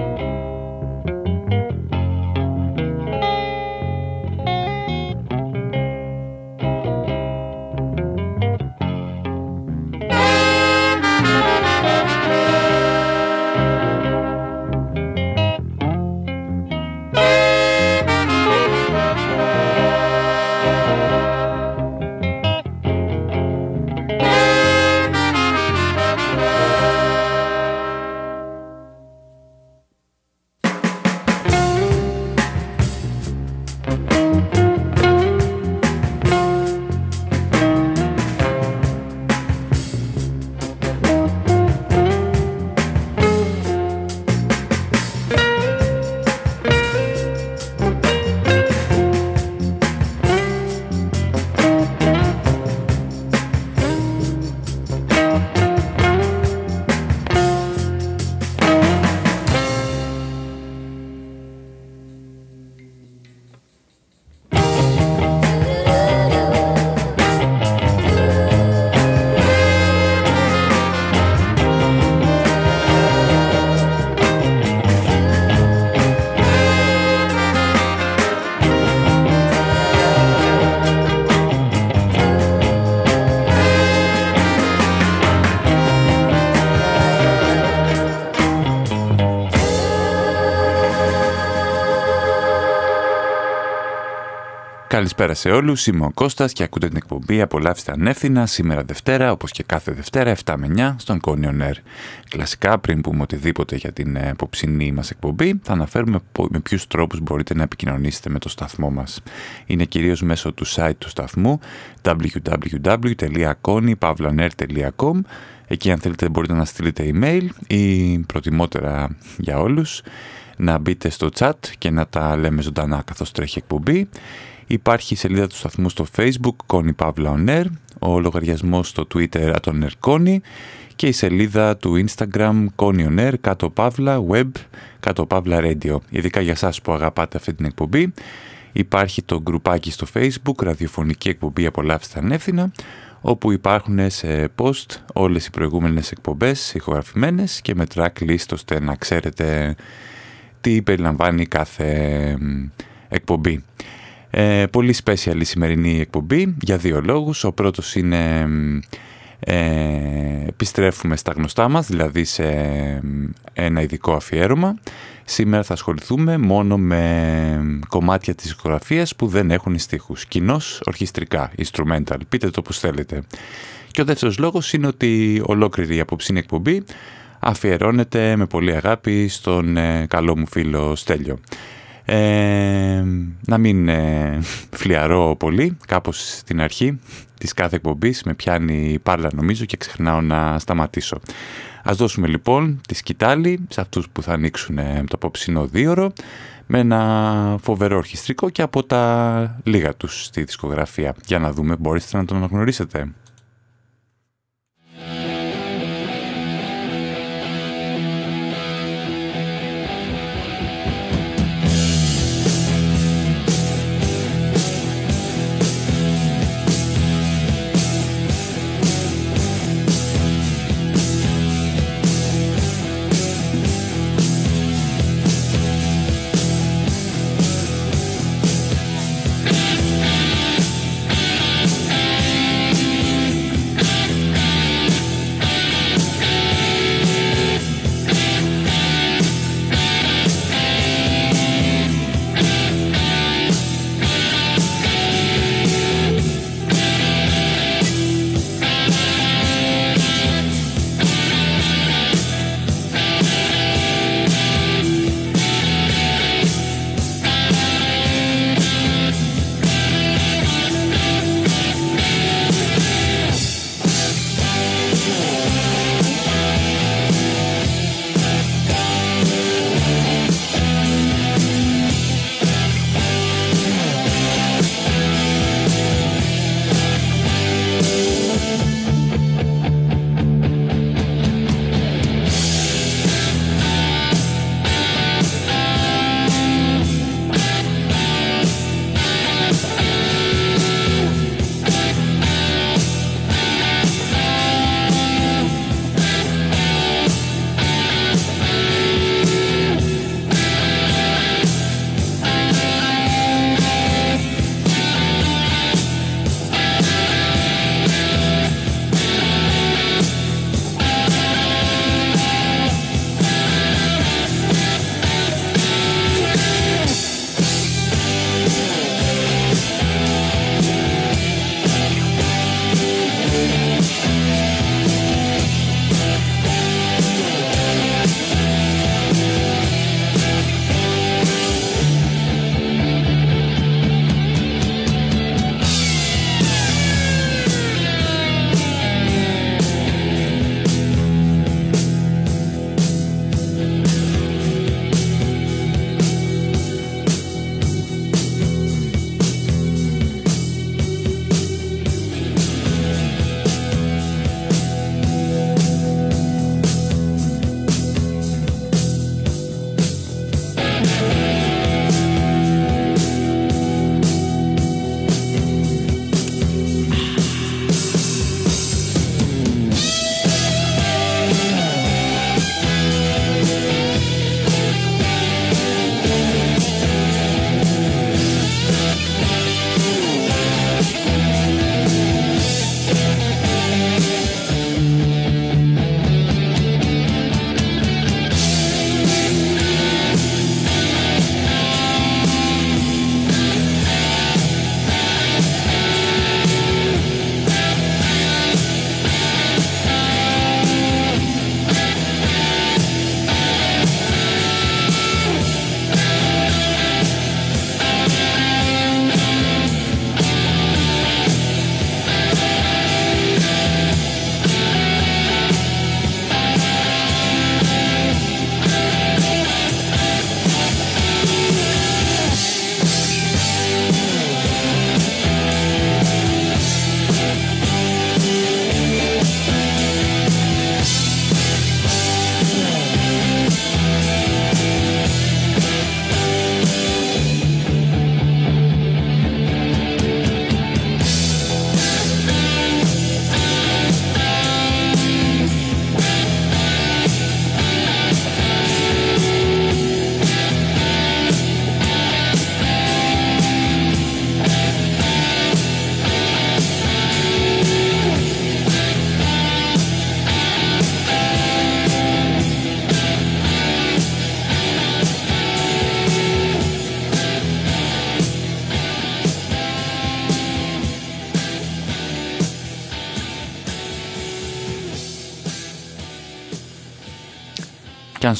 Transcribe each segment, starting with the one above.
Música Καλησπέρα σε όλους. Είμαι ο Κώστας και ακούτε την εκπομπή Απολαύστε ανεύθυνα σήμερα Δευτέρα, όπως και κάθε Δευτέρα, 7 με 9 στον Κόνιον Air. Κλασικά, πριν πούμε οτιδήποτε για την ε, απόψινή μας εκπομπή, θα αναφέρουμε με ποιους τρόπους μπορείτε να επικοινωνήσετε με το σταθμό μας. Είναι κυρίως μέσω του site του σταθμού www.konypavlaner.com Εκεί αν θέλετε μπορείτε να στείλετε email ή προτιμότερα για όλους να μπείτε στο chat και να τα λέμε ζωντανά καθώς τρέχει εκπομπή Υπάρχει η σελίδα του σταθμού στο facebook, Connie Pavla On Air, ο λογαριασμός στο Twitter, Connie και η σελίδα του Instagram, Connie On Air, κάτω Pavla Web, κάτω Pavla Radio. Ειδικά για σας που αγαπάτε αυτή την εκπομπή, υπάρχει το γκρουπάκι στο facebook, ραδιοφωνική εκπομπή Απολαύστε Ανεύθυνα, όπου υπάρχουν σε post όλες οι προηγούμενες εκπομπές ηχογραφημένες και με tracklist ώστε να ξέρετε τι περιλαμβάνει κάθε εκπομπή. Ε, πολύ special η σημερινή εκπομπή για δύο λόγους. Ο πρώτος είναι ε, επιστρέφουμε στα γνωστά μας, δηλαδή σε ένα ειδικό αφιέρωμα. Σήμερα θα ασχοληθούμε μόνο με κομμάτια της οικογραφίας που δεν έχουν στίχους. Κοινώς, ορχιστρικά, instrumental, πείτε το όπως θέλετε. Και ο δεύτερος λόγος είναι ότι ολόκληρη η απόψινή εκπομπή αφιερώνεται με πολύ αγάπη στον ε, καλό μου φίλο Στέλιο. Ε, να μην ε, φλιαρώ πολύ, κάπως στην αρχή της κάθε εκπομπής με πιάνει πάρλα νομίζω και ξεχνάω να σταματήσω. Ας δώσουμε λοιπόν τη σκητάλη σε αυτούς που θα ανοίξουν ε, το απόψινό δίωρο με ένα φοβερό ορχιστρικό και από τα λίγα τους στη δισκογραφία. Για να δούμε, μπορείτε να τον αναγνωρίσετε.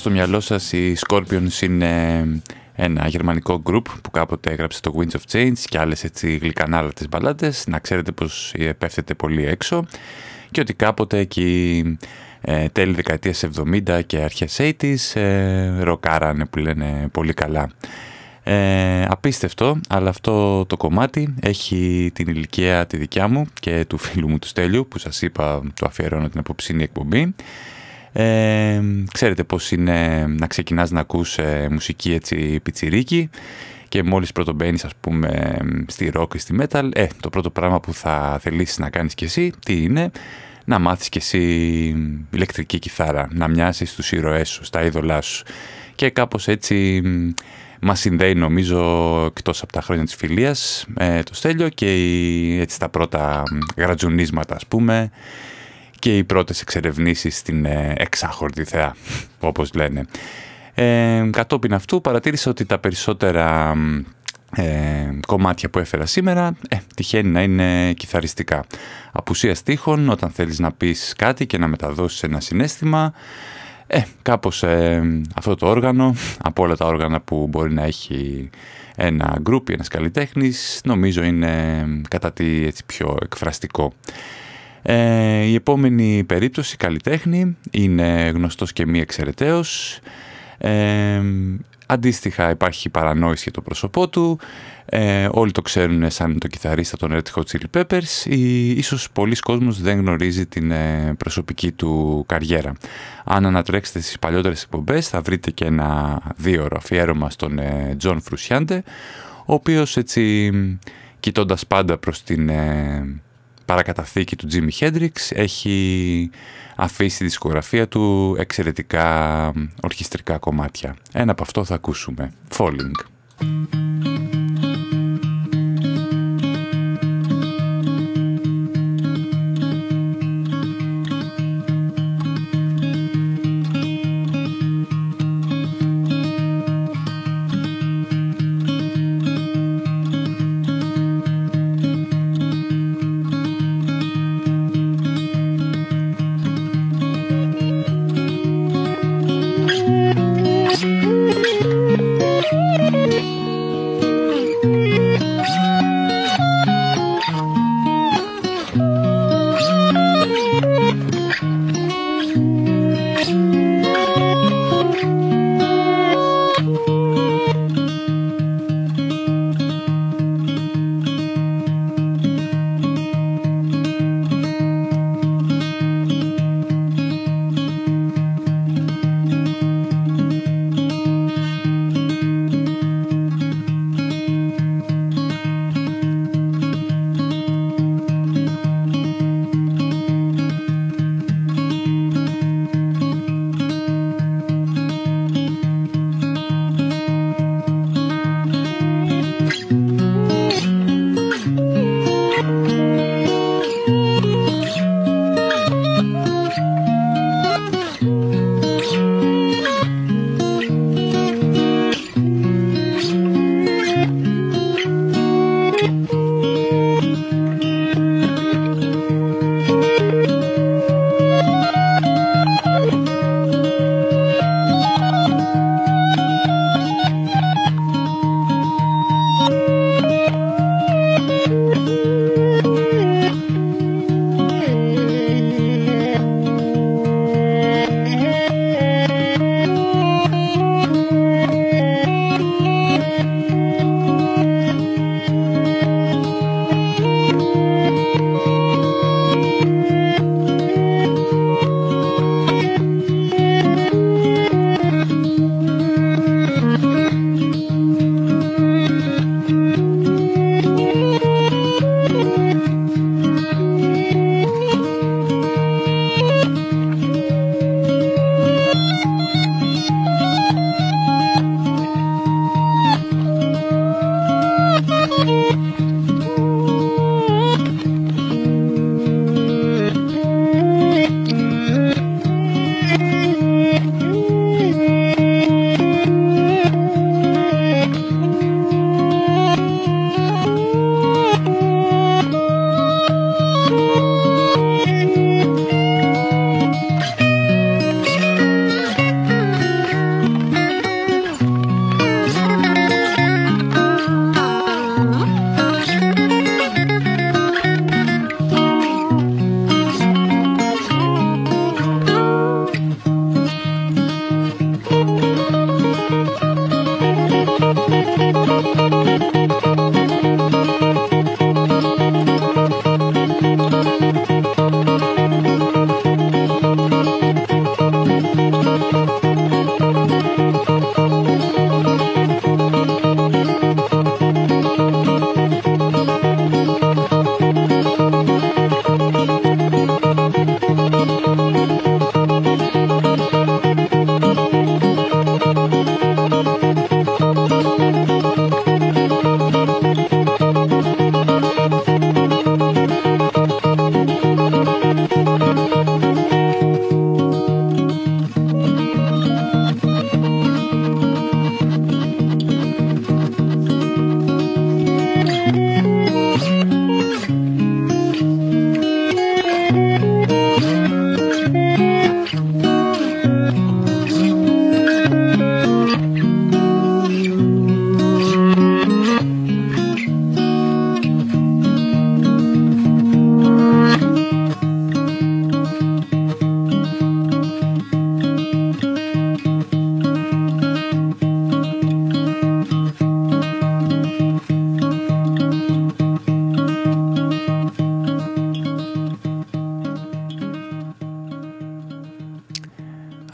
Στο μυαλό σας οι Scorpions είναι ένα γερμανικό group που κάποτε έγραψε το Winds of Change και άλλες έτσι γλυκανάλατες μπαλάντες, να ξέρετε πως πέφτεται πολύ έξω και ότι κάποτε εκεί ε, τέλη δεκαετίας 70 και αρχές 80's ε, ροκάρανε που λένε πολύ καλά. Ε, απίστευτο, αλλά αυτό το κομμάτι έχει την ηλικία τη δικιά μου και του φίλου μου του Στέλιου που σας είπα το αφιερώνω την απόψινή εκπομπή. Ε, ξέρετε πως είναι να ξεκινάς να ακούς ε, μουσική έτσι πιτσιρίκι και μόλις πρώτο μπαίνεις ας πούμε στη rock ή στη metal, ε, το πρώτο πράγμα που θα θελήσεις να κάνεις κι εσύ, τι είναι, να μάθεις κι εσύ ηλεκτρική κιθάρα, να μοιάσεις στους ήρωές σου, στα είδωλά σου. Και κάπως έτσι μας συνδέει νομίζω εκτός από τα χρόνια της φιλίας ε, το Στέλιο και έτσι τα πρώτα γρατζουνίσματα ας πούμε και οι πρώτες εξερευνήσεις στην ε, εξάχορτη θεά όπως λένε. Ε, κατόπιν αυτού παρατήρησα ότι τα περισσότερα ε, κομμάτια που έφερα σήμερα ε, τυχαίνει να είναι κιθαριστικά. Απουσία στίχων όταν θέλεις να πεις κάτι και να μεταδώσεις ένα συνέστημα ε, κάπως ε, αυτό το όργανο από όλα τα όργανα που μπορεί να έχει ένα γκρουπ ή ένας καλλιτέχνης νομίζω είναι κατά τη έτσι, πιο εκφραστικό. Ε, η επόμενη περίπτωση καλλιτέχνη είναι γνωστός και μη εξαιρεταίος. Ε, Αντίστοιχα υπάρχει παρανόηση για το πρόσωπό του, ε, όλοι το ξέρουν σαν το κιθαρίστα των Red Hot Chili Peppers, ή, ίσως πολλοί κόσμος δεν γνωρίζει την ε, προσωπική του καριέρα. Αν ανατρέξετε στις παλιότερες εκπομπές θα βρείτε και ένα δύο ώρο αφιέρωμα στον ε, John Frusciante, ο οποίος έτσι κοιτώντας πάντα προς την ε, παρακαταθήκη του Jimi Hendrix έχει αφήσει τη δισκογραφία του εξαιρετικά ορχιστρικά κομμάτια. Ένα από αυτό θα ακούσουμε. Falling.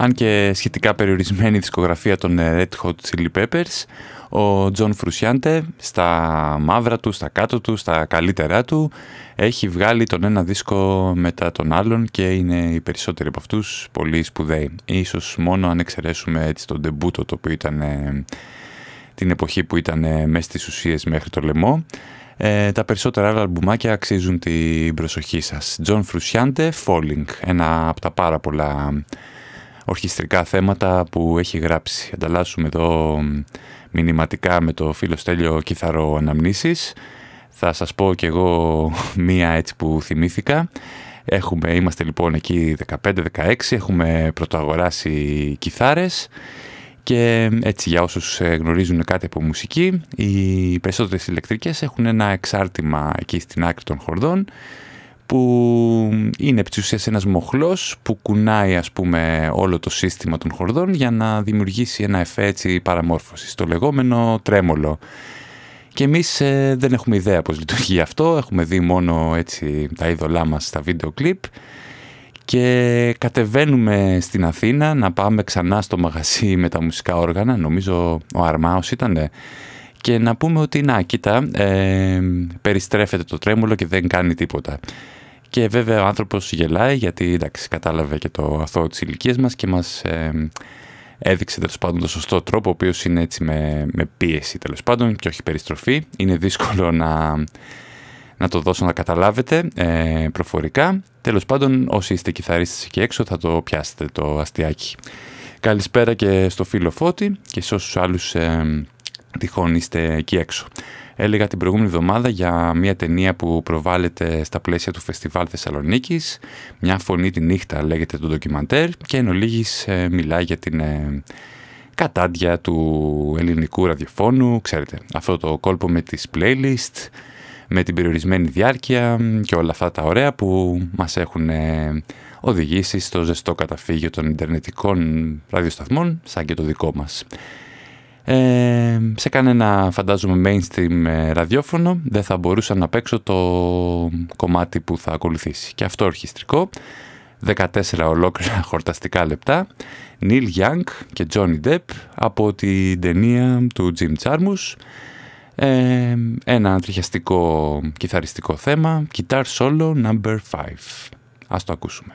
Αν και σχετικά περιορισμένη δισκογραφία των Red Hot Chili Peppers, ο John Frusciante στα μαύρα του, στα κάτω του, στα καλύτερά του έχει βγάλει τον ένα δίσκο μετά τον άλλον και είναι οι περισσότεροι από αυτούς πολύ σπουδαίοι. Ίσως μόνο αν εξαιρέσουμε έτσι το ντεμπούτο το οποίο ήταν ε, την εποχή που ήταν ε, μέσα στις ουσίες μέχρι το λαιμό. Ε, τα περισσότερα άλλα αλμπουμάκια αξίζουν την προσοχή σας. John Frusciante, Falling, ένα από τα πάρα πολλά ορχιστρικά θέματα που έχει γράψει. Ανταλλάσσουμε εδώ μηνυματικά με το φίλο Στέλιο Κιθαρό Αναμνήσεις. Θα σας πω κι εγώ μία έτσι που θυμήθηκα. Έχουμε, είμαστε λοιπόν εκεί 15-16, έχουμε πρωτοαγοράσει κιθάρες και έτσι για όσους ε, γνωρίζουν κάτι από μουσική, οι περισσότερες ηλεκτρικές έχουν ένα εξάρτημα εκεί στην άκρη των χορδών που είναι επί ουσίας ένας μοχλός που κουνάει ας πούμε όλο το σύστημα των χορδών για να δημιουργήσει ένα εφέ έτσι παραμόρφωσης, το λεγόμενο τρέμολο. Και εμείς ε, δεν έχουμε ιδέα πώς λειτουργεί αυτό, έχουμε δει μόνο έτσι τα είδωλά μας στα βίντεο κλιπ και κατεβαίνουμε στην Αθήνα να πάμε ξανά στο μαγαζί με τα μουσικά όργανα, νομίζω ο Αρμάος ήτανε, και να πούμε ότι να, κοίτα, ε, περιστρέφεται το τρέμουλο και δεν κάνει τίποτα. Και βέβαια ο άνθρωπος γελάει γιατί εντάξει, κατάλαβε και το αθώο της ηλικίας μας και μας ε, έδειξε τέλος πάντων το σωστό τρόπο, ο οποίος είναι έτσι με, με πίεση τέλος πάντων και όχι περιστροφή. Είναι δύσκολο να να το δώσω να καταλάβετε ε, προφορικά. Τέλος πάντων, όσοι είστε κιθαρίστες εκεί έξω θα το πιάσετε το αστιάκι. Καλησπέρα και στο φίλο Φώτη και σε όσους άλλους ε, τυχόν είστε εκεί έξω. Έλεγα την προηγούμενη εβδομάδα για μια ταινία που προβάλλεται στα πλαίσια του Φεστιβάλ Θεσσαλονίκης. Μια φωνή τη νύχτα λέγεται το ντοκιμαντέρ και εν ολίγης ε, μιλάει για την ε, κατάντια του ελληνικού ραδιοφώνου. Ξέρετε, αυτό το κόλπο με τις playlist, με την περιορισμένη διάρκεια και όλα αυτά τα ωραία που μας έχουν ε, οδηγήσει στο ζεστό καταφύγιο των Ιντερνετικών ραδιοσταθμών σαν και το δικό μας. Ε, σε κανένα φαντάζομαι mainstream ε, ραδιόφωνο δεν θα μπορούσα να παίξω το κομμάτι που θα ακολουθήσει. Και αυτό ορχιστρικό, 14 ολόκληρα χορταστικά λεπτά, Neil Young και Johnny Depp από την ταινία του Jim Jarmusch ε, ένα τριχιαστικό κιθαριστικό θέμα, Guitar Solo Number 5. Ας το ακούσουμε.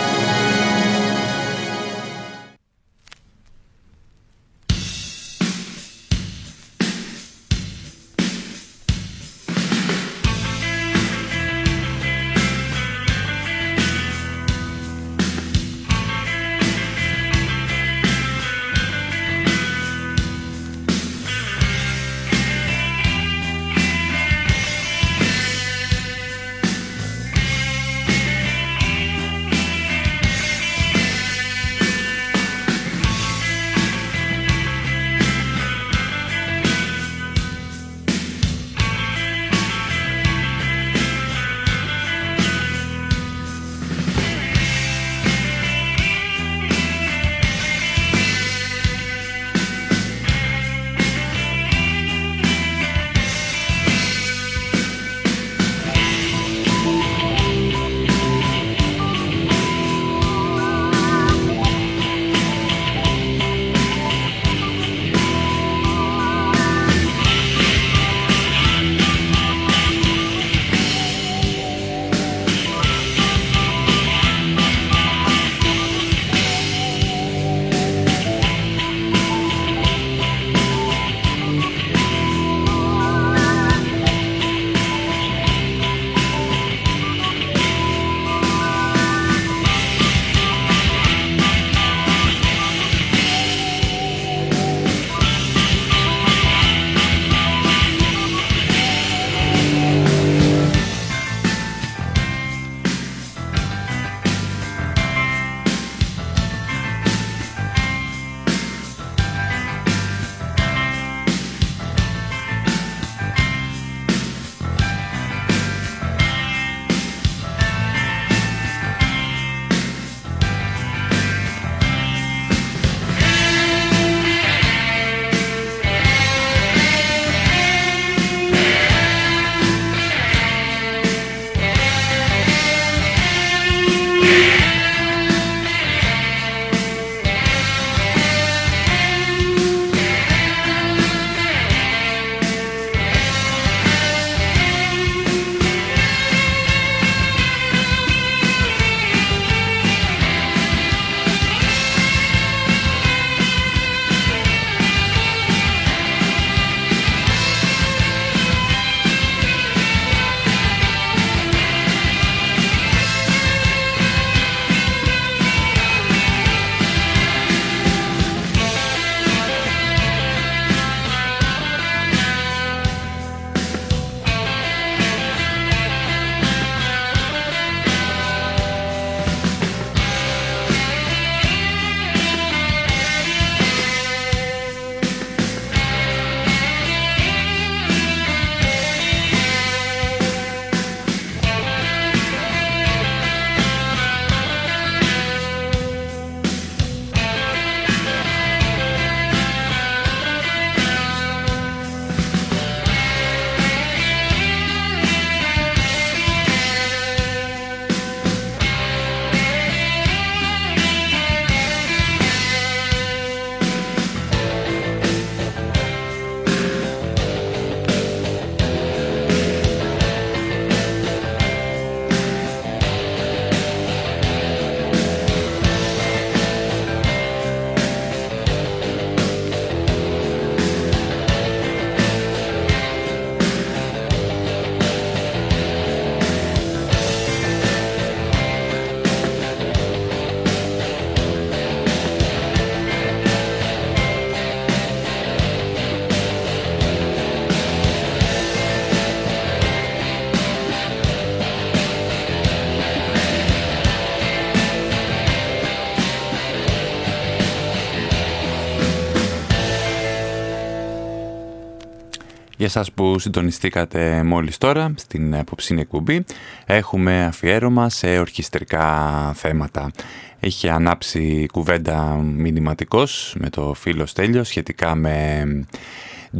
Για σας που συντονιστήκατε μόλις τώρα στην απόψινή εκπομπή έχουμε αφιέρωμα σε ορχιστρικά θέματα. Έχει ανάψει κουβέντα μηνυματικός με το φίλο Στέλιο σχετικά με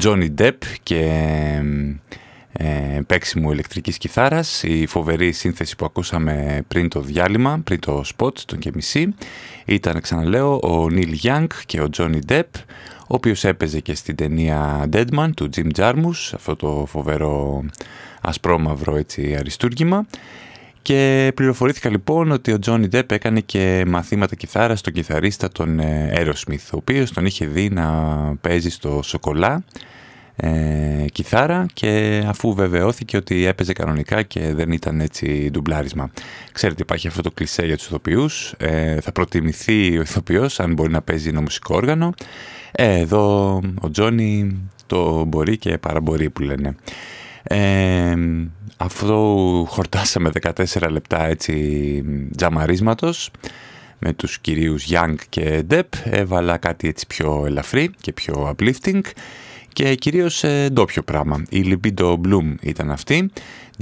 Johnny Depp και ε, παίξιμου ηλεκτρικής κιθάρας, η φοβερή σύνθεση που ακούσαμε πριν το διάλειμμα, πριν το spot, τον και μισή, ήταν, ξαναλέω, ο Νίλ Young και ο Johnny Depp, ο οποίος έπαιζε και στην ταινία Deadman του Jim Jarmus, αυτό το φοβερό ασπρόμαυρο έτσι, αριστούργημα. Και πληροφορήθηκα λοιπόν ότι ο Johnny Depp έκανε και μαθήματα κιθάρας στον κιθαρίστα τον ε, Aerosmith, ο οποίος τον είχε δει να παίζει στο Σοκολά ε, κιθάρα και αφού βεβαιώθηκε ότι έπαιζε κανονικά και δεν ήταν έτσι ντουμπλάρισμα. Ξέρετε υπάρχει αυτό το κλισέ για τους ηθοποιούς, ε, θα προτιμηθεί ο ηθοποιός αν μπορεί να παίζει ένα μουσικό όργανο. Ε, εδώ ο Τζόνι το μπορεί και παραμπορεί που λένε. Ε, αυτό χορτάσαμε 14 λεπτά έτσι τζαμαρίσματος με τους κυρίους Young και Depp έβαλα κάτι έτσι πιο ελαφρύ και πιο uplifting και κυρίως ε, ντόπιο πράγμα. Η Libido Bloom ήταν αυτή.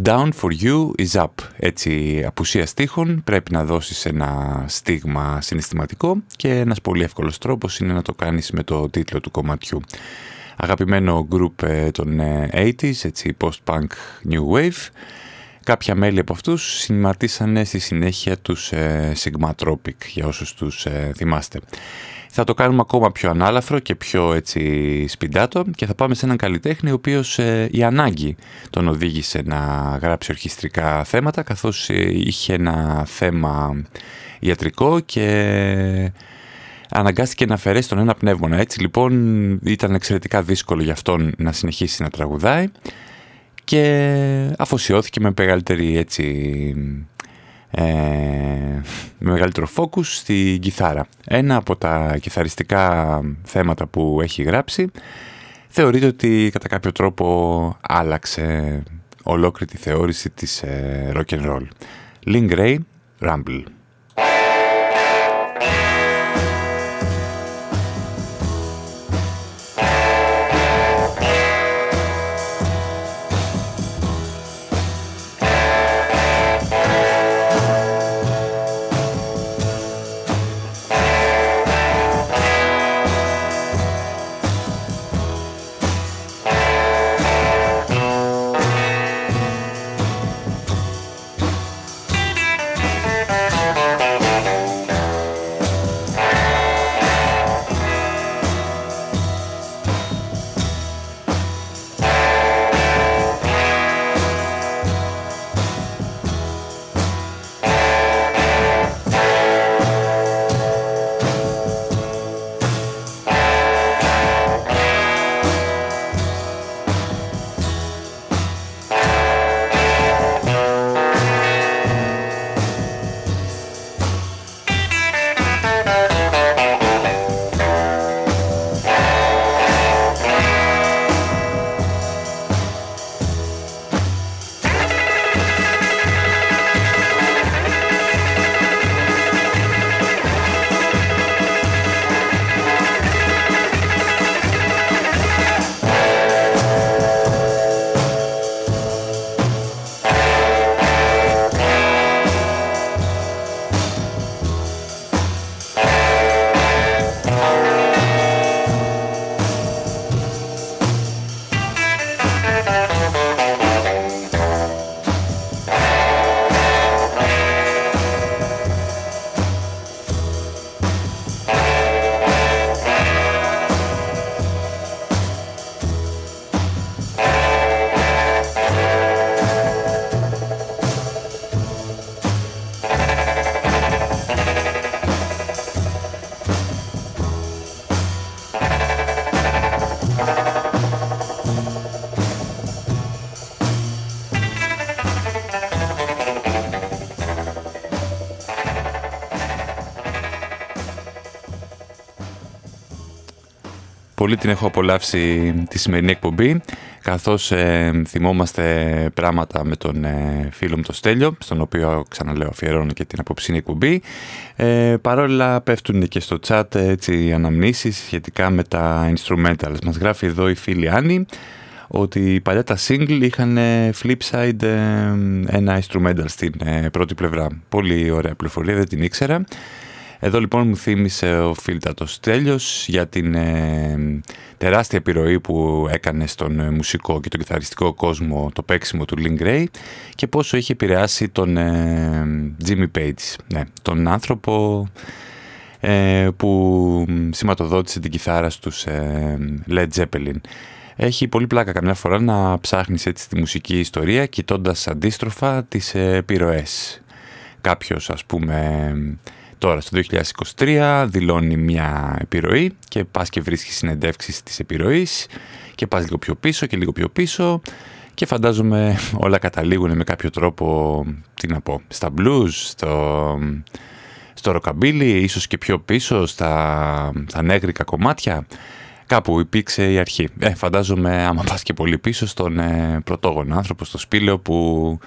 Down for you is up. Έτσι, απουσία στίχων, πρέπει να δώσεις ένα στίγμα συναισθηματικό και ένας πολύ εύκολος τρόπος είναι να το κάνεις με το τίτλο του κομματιού. Αγαπημένο group ε, των 80s, ε, έτσι, post-punk new wave. Κάποια μέλη από αυτούς σχηματίσανε στη συνέχεια τους ε, Sigmatropic, για όσους τους ε, θυμάστε. Θα το κάνουμε ακόμα πιο ανάλαφρο και πιο έτσι σπιντάτο και θα πάμε σε έναν καλλιτέχνη ο οποίος ε, η ανάγκη τον οδήγησε να γράψει ορχιστρικά θέματα καθώς ε, είχε ένα θέμα ιατρικό και αναγκάστηκε να αφαιρέσει τον ένα πνεύμονα. Έτσι λοιπόν ήταν εξαιρετικά δύσκολο για αυτόν να συνεχίσει να τραγουδάει και αφοσιώθηκε με μεγαλύτερη έτσι ε, με μεγαλύτερο focus στη κιθάρα. Ένα από τα κιθαριστικά θέματα που έχει γράψει θεωρείται ότι κατά κάποιο τρόπο άλλαξε ολόκληρη τη θεώρηση της ε, rock and roll. Link Ray, Rumble. Πολύ την έχω απολαύσει τη σημερινή εκπομπή καθώς ε, θυμόμαστε πράγματα με τον ε, φίλο μου τον Στέλιο στον οποίο ξαναλέω αφιερώνω και την απόψινή εκπομπή. Ε, παρόλα πέφτουν και στο chat έτσι, αναμνήσεις σχετικά με τα instrumentals. Μας γράφει εδώ η φίλη Άννη ότι παλιά τα single είχαν flip side ε, ένα instrumental στην πρώτη πλευρά. Πολύ ωραία πληροφορία δεν την ήξερα Εδώ λοιπόν μου θύμισε ο Φίλτατος Τέλειος για την ε, τεράστια επιρροή που έκανε στον ε, μουσικό και τον κιθαριστικό κόσμο το παίξιμο του Link Ray και πόσο είχε επηρεάσει τον ε, Jimmy Page, ναι, τον άνθρωπο που σηματοδότησε την κιθάρα στους Led Zeppelin. Έχει πολύ πλάκα καμιά φορά να ψάχνεις έτσι τη μουσική ιστορία κοιτώντας αντίστροφα τις επιρροές. Κάποιος ας πούμε Τώρα στο 2023 δηλώνει μια επιρροή και πας και βρίσκεις συνεντεύξεις της επιρροής και πας λίγο πιο πίσω και λίγο πιο πίσω και φαντάζομαι όλα καταλήγουν με κάποιο τρόπο, τι να πω, στα blues, στο, στο rockabilly, ίσως και πιο πίσω στα, στα νέγρικα κομμάτια. Κάπου υπήρξε η αρχή. Ε, φαντάζομαι άμα πας και πολύ πίσω στον ε, πρωτόγονο άνθρωπο, στο σπήλαιο που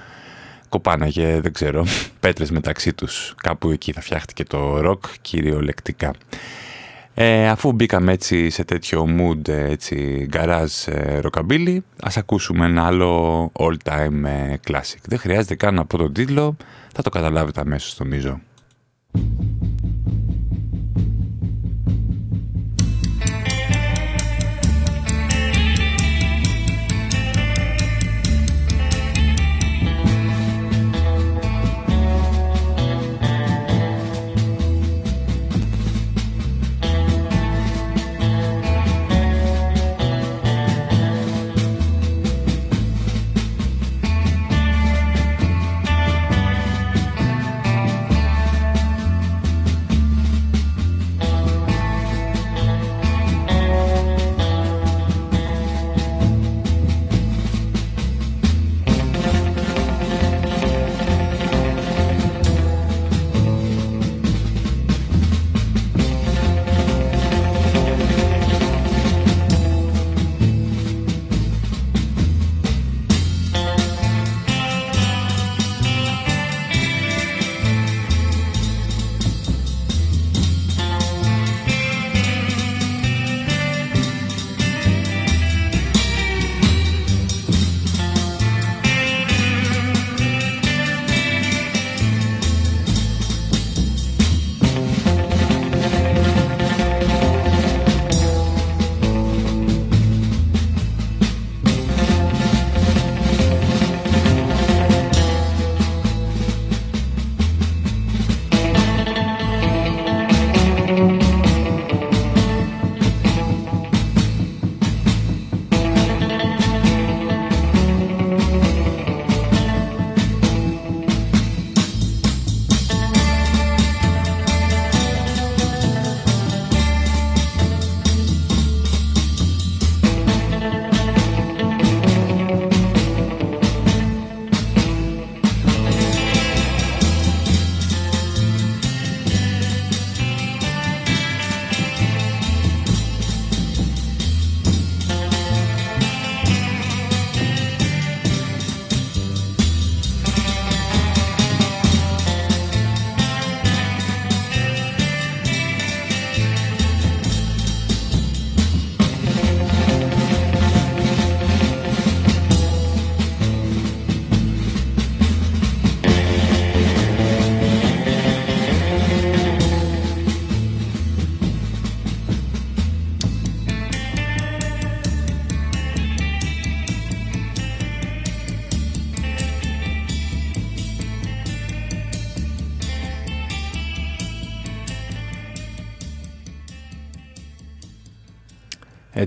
κοπάναγε, δεν ξέρω, πέτρες μεταξύ τους. Κάπου εκεί θα φτιάχτηκε το ροκ κυριολεκτικά. Ε, αφού μπήκαμε έτσι σε τέτοιο mood, έτσι, garage ε, rockabilly, ας ακούσουμε ένα άλλο all time ε, classic. Δεν χρειάζεται καν από τον τίτλο, θα το καταλάβετε αμέσως νομίζω.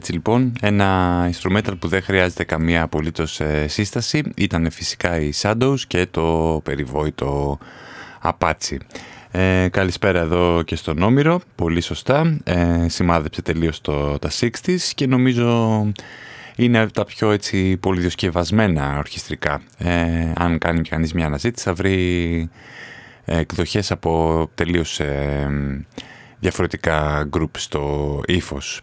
Έτσι λοιπόν, ένα instrumental που δεν χρειάζεται καμία απολύτως ε, σύσταση ήταν φυσικά οι Shadows και το περιβόητο Apache. Ε, καλησπέρα εδώ και στον Όμηρο, πολύ σωστά. Ε, σημάδεψε τελείως το, τα 60's και νομίζω είναι από τα πιο έτσι πολυδιοσκευασμένα ορχιστρικά. Ε, αν κάνει κανείς μια αναζήτηση θα βρει ε, εκδοχές από τελείως ε, διαφορετικά group στο ύφος.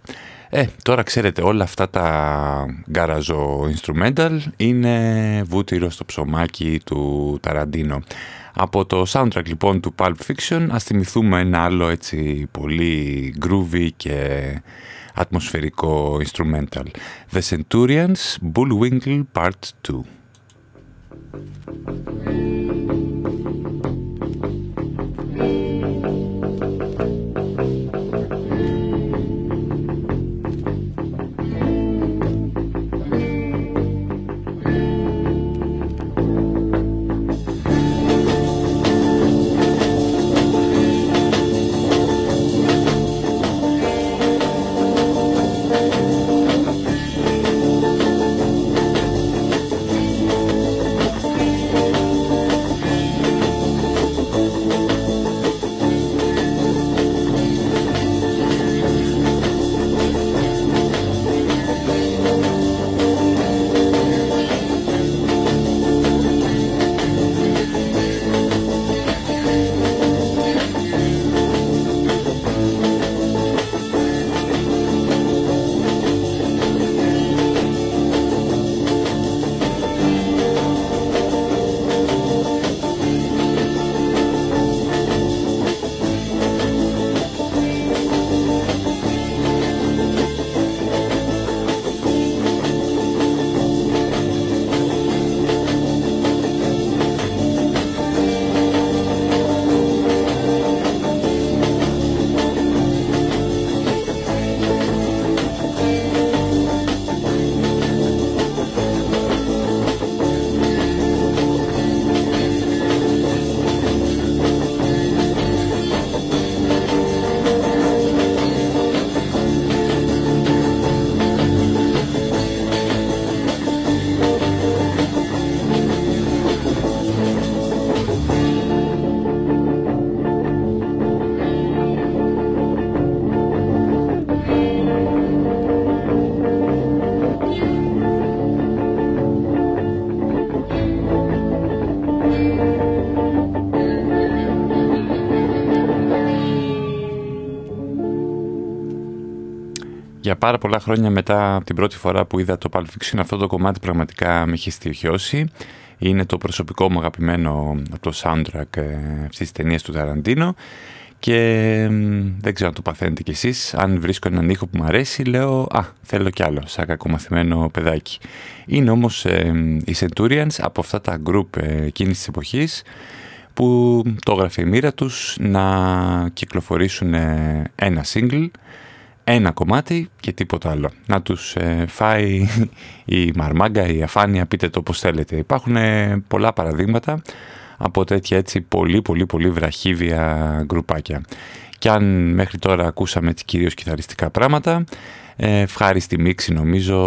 Ε, τώρα ξέρετε όλα αυτά τα γκαραζο instrumental είναι βούτυρο στο ψωμάκι του Ταραντίνο. Από το soundtrack λοιπόν του Pulp Fiction ας θυμηθούμε ένα άλλο έτσι πολύ groovy και ατμοσφαιρικό instrumental. The Centurions Bullwinkle Part 2. Για πάρα πολλά χρόνια μετά από την πρώτη φορά που είδα το Pulp Fiction αυτό το κομμάτι πραγματικά με έχει στοιχειώσει. Είναι το προσωπικό μου αγαπημένο από το soundtrack ε, στις ταινίες του Ταραντίνο και δεν ξέρω αν το παθαίνετε κι εσείς. Αν βρίσκω έναν ήχο που μου αρέσει λέω «Α, θέλω κι άλλο, σαν κακομαθημένο παιδάκι». Είναι όμως ε, οι Centurions από αυτά τα group ε, εκείνης της εποχής που το έγραφε η μοίρα τους να κυκλοφορήσουν ε, ένα single ένα κομμάτι και τίποτα άλλο. Να τους ε, φάει η μαρμάγκα, η αφάνεια, πείτε το όπως θέλετε. Υπάρχουν ε, πολλά παραδείγματα από τέτοια έτσι πολύ πολύ πολύ βραχύβια γκρουπάκια. Και αν μέχρι τώρα ακούσαμε έτσι κυρίως κιθαριστικά πράγματα, ε, ευχάριστη μίξη νομίζω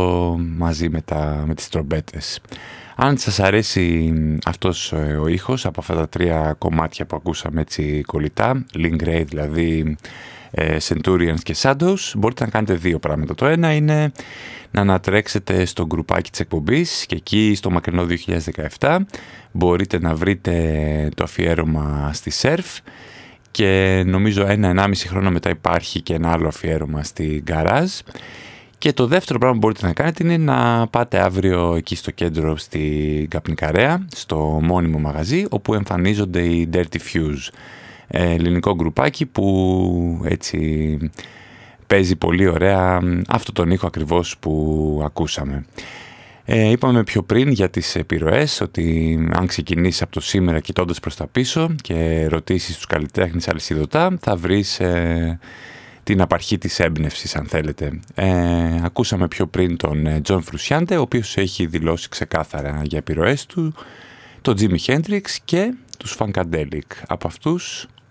μαζί με, τα, με τις τρομπέτες. Αν σας αρέσει αυτός ε, ο ήχος από αυτά τα τρία κομμάτια που ακούσαμε έτσι κολλητά, Link Ray δηλαδή ε, Centurions και Shadows, μπορείτε να κάνετε δύο πράγματα. Το ένα είναι να ανατρέξετε στο γκρουπάκι της εκπομπής και εκεί στο μακρινό 2017 μπορείτε να βρείτε το αφιέρωμα στη Surf και νομίζω ένα-ενάμιση χρόνο μετά υπάρχει και ένα άλλο αφιέρωμα στη Garage και το δεύτερο πράγμα που μπορείτε να κάνετε είναι να πάτε αύριο εκεί στο κέντρο στη Καπνικαρέα, στο μόνιμο μαγαζί, όπου εμφανίζονται οι Dirty Fuse. Ε, ελληνικό γκρουπάκι που έτσι παίζει πολύ ωραία αυτό τον ήχο ακριβώς που ακούσαμε. Ε, είπαμε πιο πριν για τις επιρροές ότι αν ξεκινήσεις από το σήμερα κοιτώντας προς τα πίσω και ρωτήσεις τους καλλιτέχνες αλυσιδωτά θα βρεις ε, την απαρχή της έμπνευσης αν θέλετε. Ε, ακούσαμε πιο πριν τον John Frusciante ο οποίος έχει δηλώσει ξεκάθαρα για επιρροές του τον Jimi Hendrix και τους Funkadelic. Από αυτούς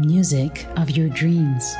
Music of your dreams.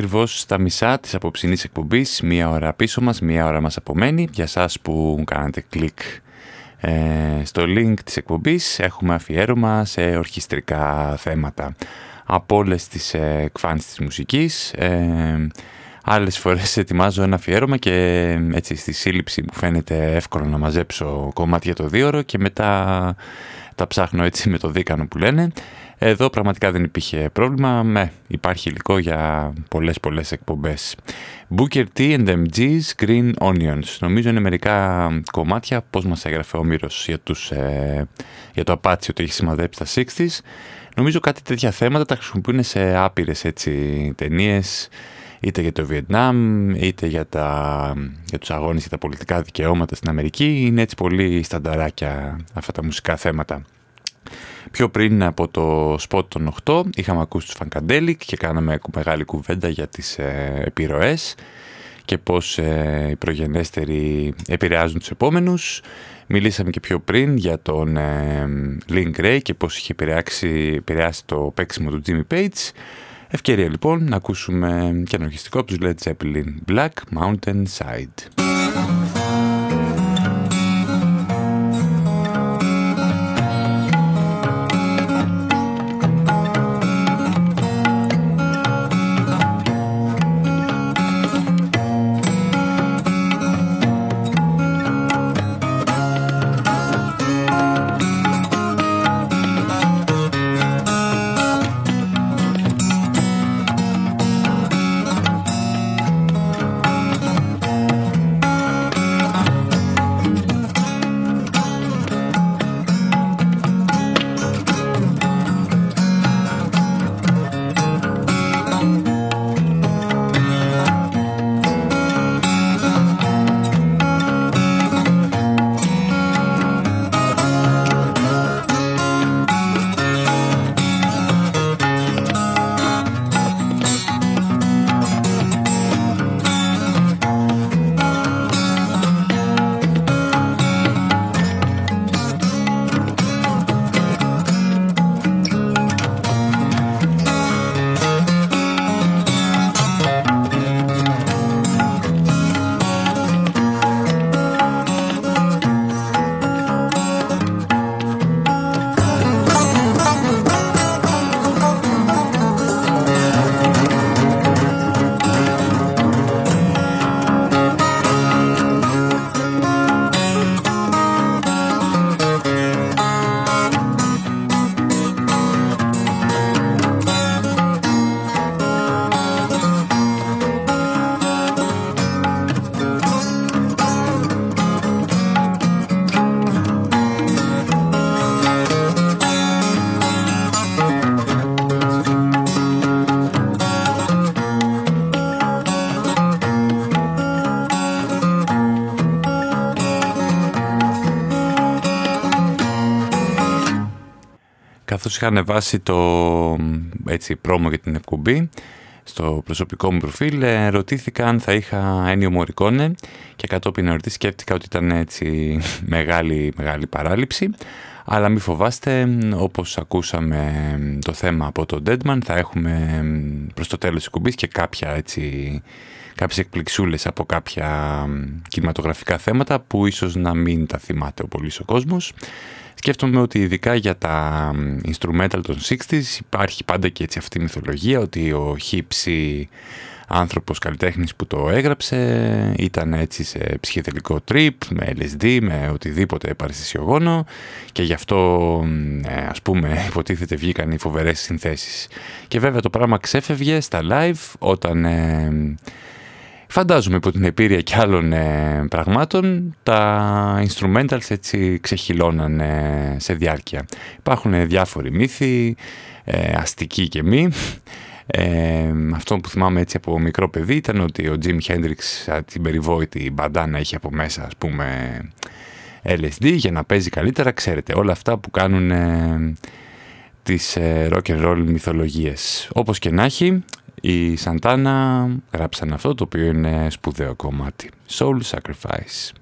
Ακριβώς στα μισά της απόψινής εκπομπής, μία ώρα πίσω μας, μία ώρα μας απομένει. Για σας που κάνατε κλικ ε, στο link της εκπομπής έχουμε αφιέρωμα σε ορχιστρικά θέματα από όλες τις ε, εκφάνσεις της μουσικής. Ε, άλλες φορές ετοιμάζω ένα αφιέρωμα και έτσι στη σύλληψη μου φαίνεται εύκολο να μαζέψω κομμάτια το δύο και μετά τα ψάχνω έτσι με το δίκανο που λένε. Εδώ πραγματικά δεν υπήρχε πρόβλημα, με, υπάρχει υλικό για πολλές πολλές εκπομπές. Booker T and MG's Green Onions. Νομίζω είναι μερικά κομμάτια, πώς μας έγραφε ο Μύρος για, τους, ε, για το Apache ότι έχει σημαδέψει τα 60s. Νομίζω κάτι τέτοια θέματα τα χρησιμοποιούν σε άπειρες έτσι, ταινίες, είτε για το Βιετνάμ, είτε για, τα, για τους αγώνες για τα πολιτικά δικαιώματα στην Αμερική. Είναι έτσι πολύ στανταράκια αυτά τα μουσικά θέματα. Πιο πριν από το σπότ των 8 είχαμε ακούσει τους Funkadelic και κάναμε μεγάλη κουβέντα για τις ε, επιρροές και πώς ε, οι προγενέστεροι επηρεάζουν τους επόμενους. Μιλήσαμε και πιο πριν για τον ε, Link Ray και πώς είχε επηρεάσει, επηρεάσει το παίξιμο του Jimmy Page. Ευκαιρία λοιπόν να ακούσουμε και ανοχιστικό από τους Led Zeppelin Black Mountain Side. Είχα ανεβάσει το έτσι, πρόμο για την εκπομπή στο προσωπικό μου προφίλ ε, ρωτήθηκα αν θα είχα έννοιο Μωρικόνε και κατόπιν ερωτή σκέφτηκα ότι ήταν έτσι μεγάλη, μεγάλη παράληψη. Αλλά μη φοβάστε όπως ακούσαμε το θέμα από το Deadman θα έχουμε προς το τέλος της εκπομπής και κάποια έτσι κάποιες εκπληξούλες από κάποια κινηματογραφικά θέματα που ίσως να μην τα θυμάται ο πολύς ο κόσμος Σκέφτομαι ότι ειδικά για τα instrumental των 60s υπάρχει πάντα και έτσι αυτή η μυθολογία ότι ο χύψη άνθρωπος καλλιτέχνης που το έγραψε ήταν έτσι σε ψυχεδελικό trip, με LSD, με οτιδήποτε παρεστησιογόνο και γι' αυτό ε, ας πούμε υποτίθεται βγήκαν οι φοβερές συνθέσεις. Και βέβαια το πράγμα ξέφευγε στα live όταν... Ε, Φαντάζομαι υπό την επίρρεια και άλλων ε, πραγμάτων τα instrumentals έτσι ξεχυλώνανε σε διάρκεια. Υπάρχουν διάφοροι μύθοι, ε, αστικοί και μη. Ε, αυτό που θυμάμαι έτσι από μικρό παιδί ήταν ότι ο Jim Hendrix την περιβόητη μπαντάνα είχε από μέσα ας πούμε LSD για να παίζει καλύτερα. Ξέρετε όλα αυτά που κάνουν ε, τις ε, rock and roll μυθολογίες. Όπως και να έχει οι Σαντάνα γράψαν αυτό το οποίο είναι σπουδαίο κομμάτι. Soul Sacrifice.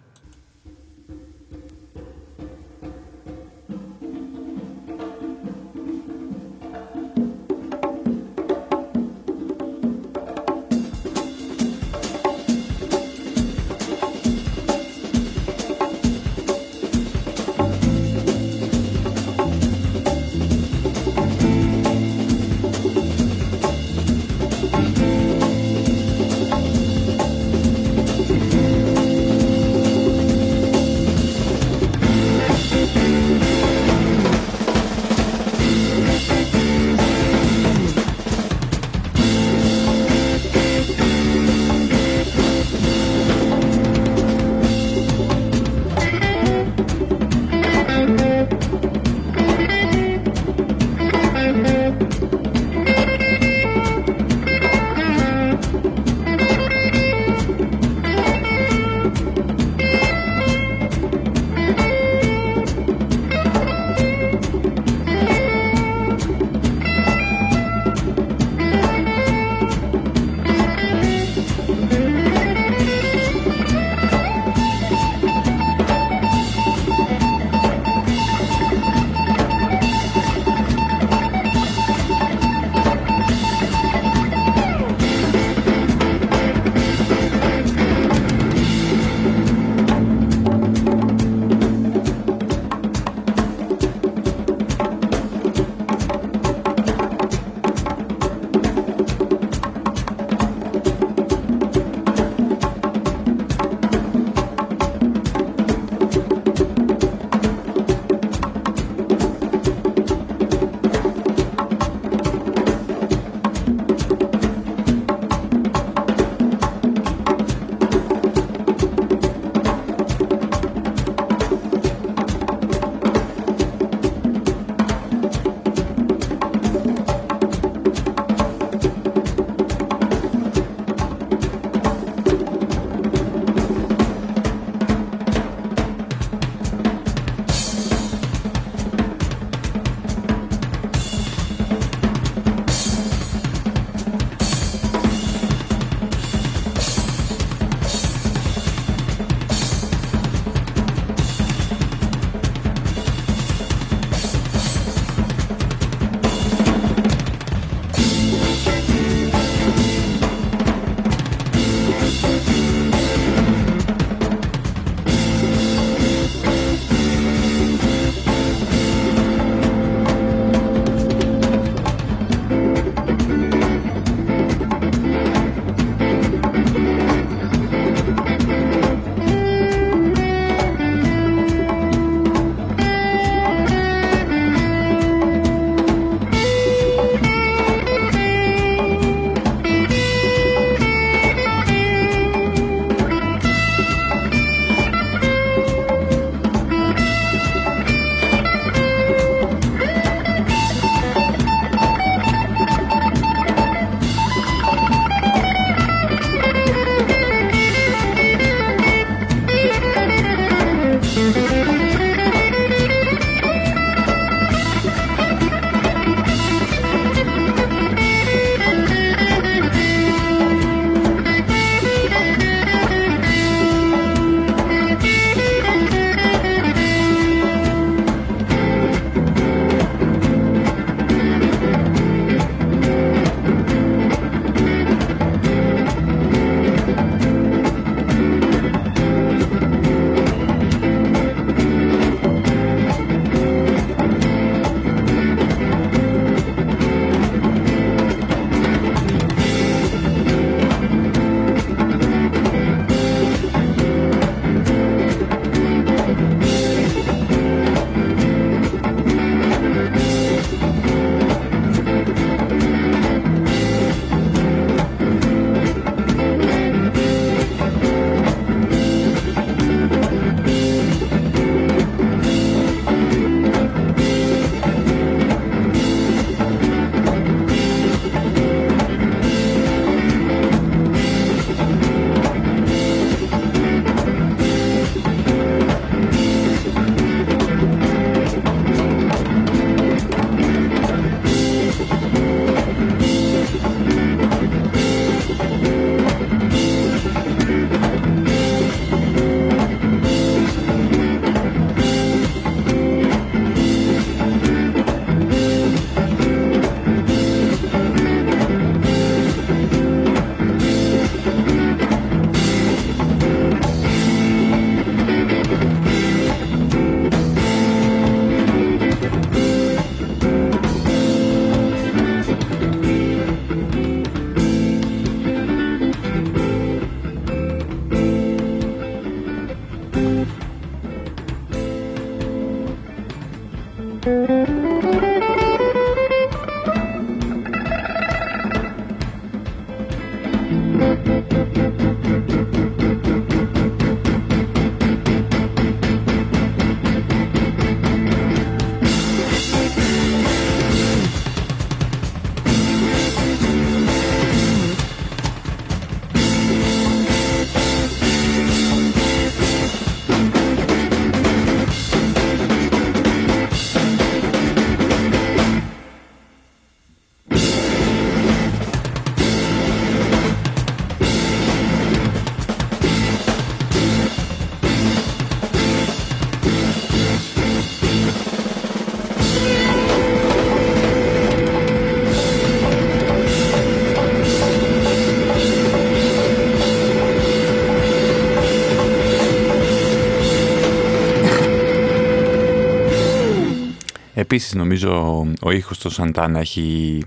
Επίσης νομίζω ο ήχος του Σαντάνα έχει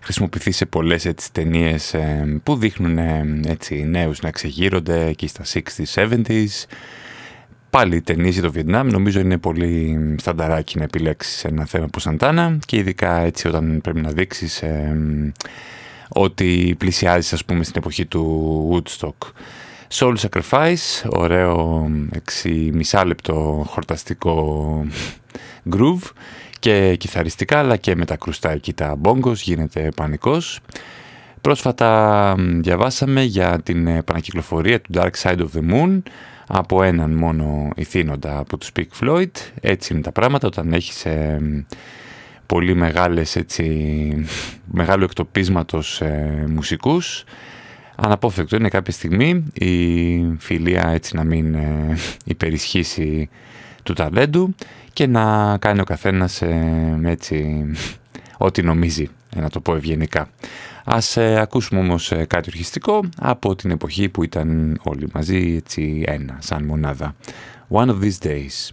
χρησιμοποιηθεί σε πολλές έτσι, ταινίες ε, που δείχνουν ε, έτσι, νέους να ξεγείρονται και στα 60s, 70s. Πάλι ταινίες για το Βιετνάμ νομίζω είναι πολύ στανταράκι να επιλέξεις ένα θέμα που Σαντάνα και ειδικά έτσι όταν πρέπει να δείξεις ε, ότι πλησιάζεις ας πούμε στην εποχή του Woodstock. Soul Sacrifice, ωραίο εξι, μισάλεπτο χορταστικό groove και κιθαριστικά αλλά και με τα κρουστά τα μπόγκος γίνεται πανικός. Πρόσφατα διαβάσαμε για την επανακυκλοφορία του Dark Side of the Moon από έναν μόνο ηθήνοντα από τους Pink Floyd. Έτσι είναι τα πράγματα όταν έχεις ε, πολύ μεγάλες έτσι, μεγάλου εκτοπίσματος ε, μουσικούς. Αναπόφευκτο είναι κάποια στιγμή η φιλία έτσι να μην ε, υπερισχύσει του ταλέντου και να κάνει ο καθένας ε, έτσι ό,τι νομίζει, να το πω ευγενικά. Ας ε, ακούσουμε όμως ε, κάτι ορχιστικό από την εποχή που ήταν όλοι μαζί έτσι ένα, σαν μονάδα. One of these days.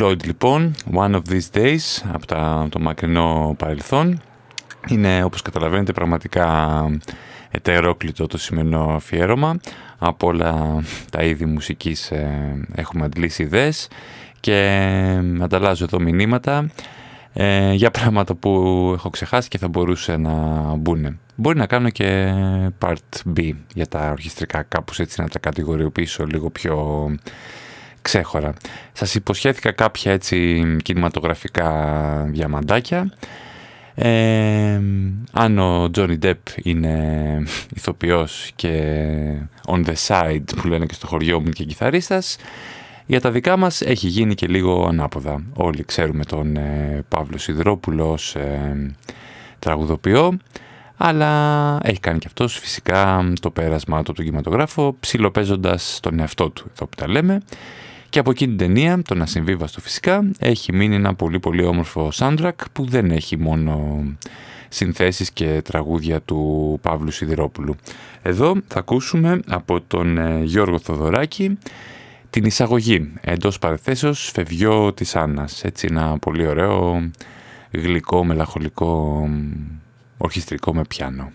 Floyd λοιπόν, One of These Days, από το μακρινό παρελθόν. Είναι όπως καταλαβαίνετε πραγματικά ετερόκλητο το σημερινό αφιέρωμα. Από όλα τα είδη μουσικής ε, έχουμε αντλήσει ιδέες και ανταλλάζω εδώ μηνύματα ε, για πράγματα που έχω ξεχάσει και θα μπορούσε να μπουν. Μπορεί να κάνω και part B για τα ορχιστρικά κάπως έτσι να τα κατηγοριοποιήσω λίγο πιο ξέχωρα. Σας υποσχέθηκα κάποια έτσι κινηματογραφικά διαμαντάκια. Ε, αν ο Johnny Depp είναι ηθοποιός και on the side που λένε και στο χωριό μου και κιθαρίστας, για τα δικά μας έχει γίνει και λίγο ανάποδα. Όλοι ξέρουμε τον ε, Παύλο Σιδρόπουλο ως ε, τραγουδοποιό, αλλά έχει κάνει και αυτός φυσικά το πέρασμα του από τον κινηματογράφο, ψιλοπαίζοντας τον εαυτό του, εδώ που τα λέμε. Και από εκείνη την ταινία, τον ασυμβίβαστο φυσικά, έχει μείνει ένα πολύ πολύ όμορφο soundtrack που δεν έχει μόνο συνθέσεις και τραγούδια του Παύλου Σιδηρόπουλου. Εδώ θα ακούσουμε από τον ε, Γιώργο Θοδωράκη την εισαγωγή εντός παρεθέσεως Φευγιό της Άννας. Έτσι ένα πολύ ωραίο γλυκό, μελαγχολικό, ορχιστρικό με πιάνο.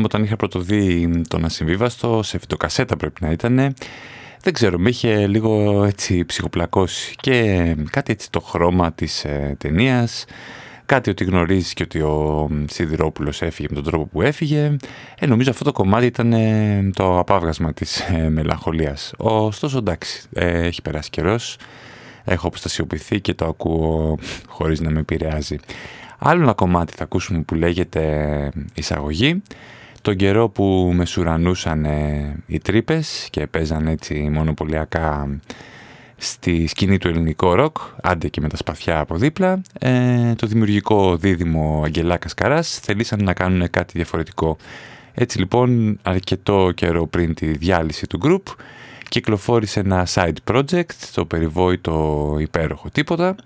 Θυμάμαι όταν είχα πρωτοδεί τον ασυμβίβαστο, σε φυτοκασέτα πρέπει να ήταν. Δεν ξέρω, με είχε λίγο έτσι ψυχοπλακώσει και κάτι έτσι το χρώμα της ε, ταινίας, κάτι ότι γνωρίζεις και ότι ο Σιδηρόπουλος έφυγε με τον τρόπο που έφυγε. Ε, νομίζω αυτό το κομμάτι ήταν ε, το απάβγασμα της ε, μελαγχολίας. Ωστόσο εντάξει, ε, έχει περάσει καιρός, έχω αποστασιοποιηθεί και το ακούω χωρίς να με επηρεάζει. Άλλο ένα κομμάτι θα ακούσουμε που λέγεται εισαγωγή. Τον καιρό που μεσουρανούσαν οι τρύπες και παίζαν έτσι μονοπωλιακά στη σκηνή του ελληνικού ροκ, άντε και με τα σπαθιά από δίπλα, ε, το δημιουργικό δίδυμο Αγγελάκας Καράς θελήσαν να κάνουν κάτι διαφορετικό. Έτσι λοιπόν, αρκετό καιρό πριν τη διάλυση του group, κυκλοφόρησε ένα side project, το περιβόητο υπέροχο τίποτα,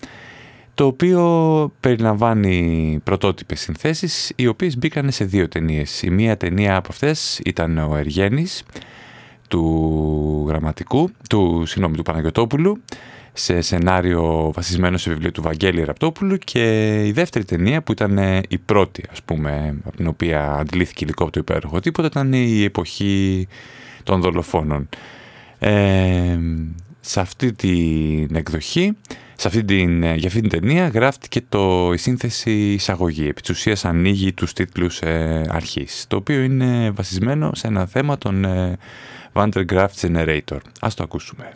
το οποίο περιλαμβάνει πρωτότυπες συνθέσεις, οι οποίες μπήκαν σε δύο ταινίες. Η μία ταινία από αυτές ήταν ο Εργένης, του γραμματικού, του, συγγνώμη, του Παναγιωτόπουλου, σε σενάριο βασισμένο σε βιβλίο του Βαγγέλη Ραπτόπουλου και η δεύτερη ταινία που ήταν η πρώτη ας πούμε από την οποία αντιλήθηκε υλικό από το υπέροχο τίποτα ήταν η εποχή των δολοφόνων. Ε, σε αυτή την εκδοχή σε αυτή την, ε, για αυτή την ταινία γράφτηκε το, η σύνθεση εισαγωγή. Επί της ουσίας ανοίγει τους τίτλους ε, αρχής, το οποίο είναι βασισμένο σε ένα θέμα των ε, Van der Graaf Generator. Ας το ακούσουμε.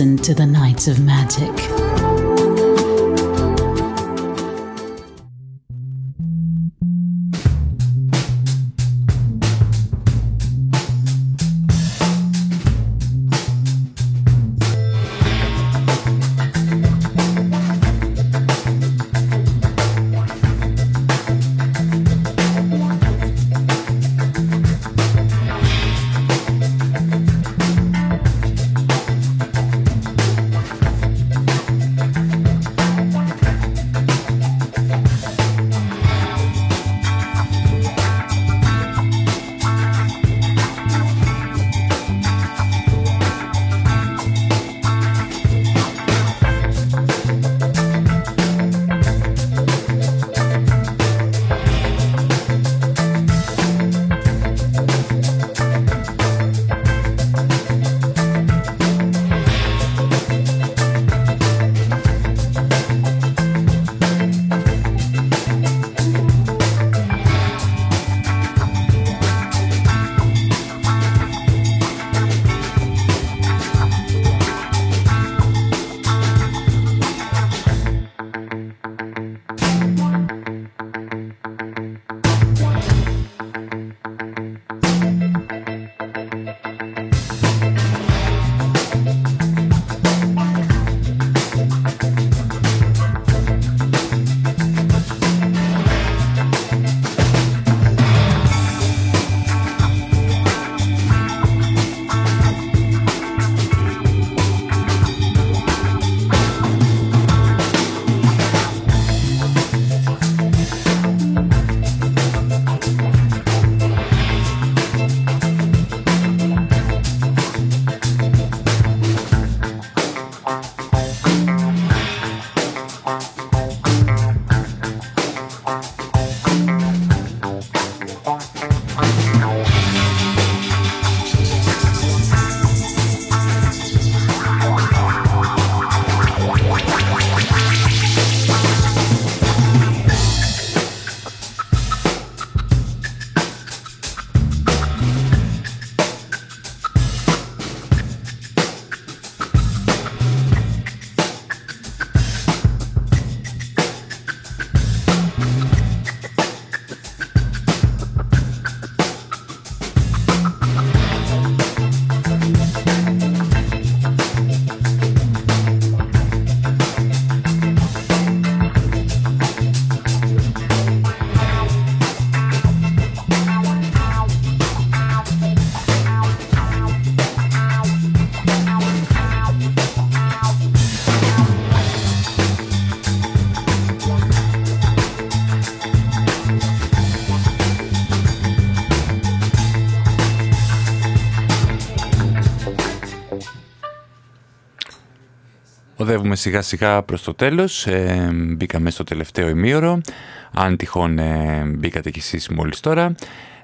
Listen to the Nights of Magic. Οδεύουμε σιγά σιγά προς το τέλος, ε, μπήκαμε στο τελευταίο ημίωρο, αν τυχόν ε, μπήκατε κι εσείς μόλις τώρα,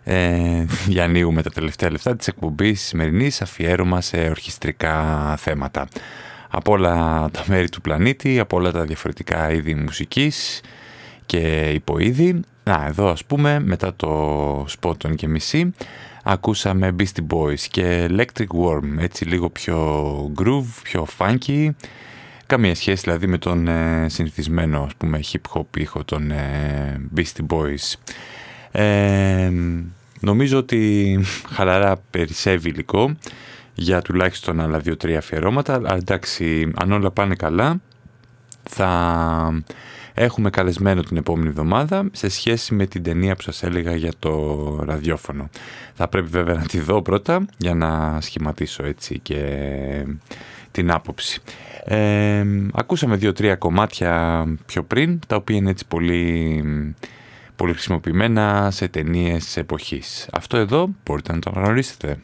ε, διανύουμε τα τελευταία λεφτά της εκπομπής σημερινής αφιέρωμα σε ορχιστρικά θέματα. Από όλα τα μέρη του πλανήτη, από όλα τα διαφορετικά είδη μουσικής και υποείδη. Να, εδώ ας πούμε, μετά το σπότον και μισή, ακούσαμε Beastie Boys και Electric Worm, έτσι λίγο πιο groove, πιο funky, Καμία σχέση δηλαδή με τον ε, συνηθισμένο ας πούμε hip hop ήχο των ε, Beastie Boys. Ε, νομίζω ότι χαλαρά περισσεύει υλικό για τουλάχιστον άλλα δύο-τρία αφιερώματα. Αλλά εντάξει, αν όλα πάνε καλά θα έχουμε καλεσμένο την επόμενη εβδομάδα σε σχέση με την ταινία που σας έλεγα για το ραδιόφωνο. Θα πρέπει βέβαια να τη δω πρώτα για να σχηματίσω έτσι και την άποψη. Ε, ακούσαμε δύο-τρία κομμάτια πιο πριν, τα οποία είναι έτσι πολύ, πολύ χρησιμοποιημένα σε ταινίες εποχής. Αυτό εδώ μπορείτε να το αναγνωρίσετε.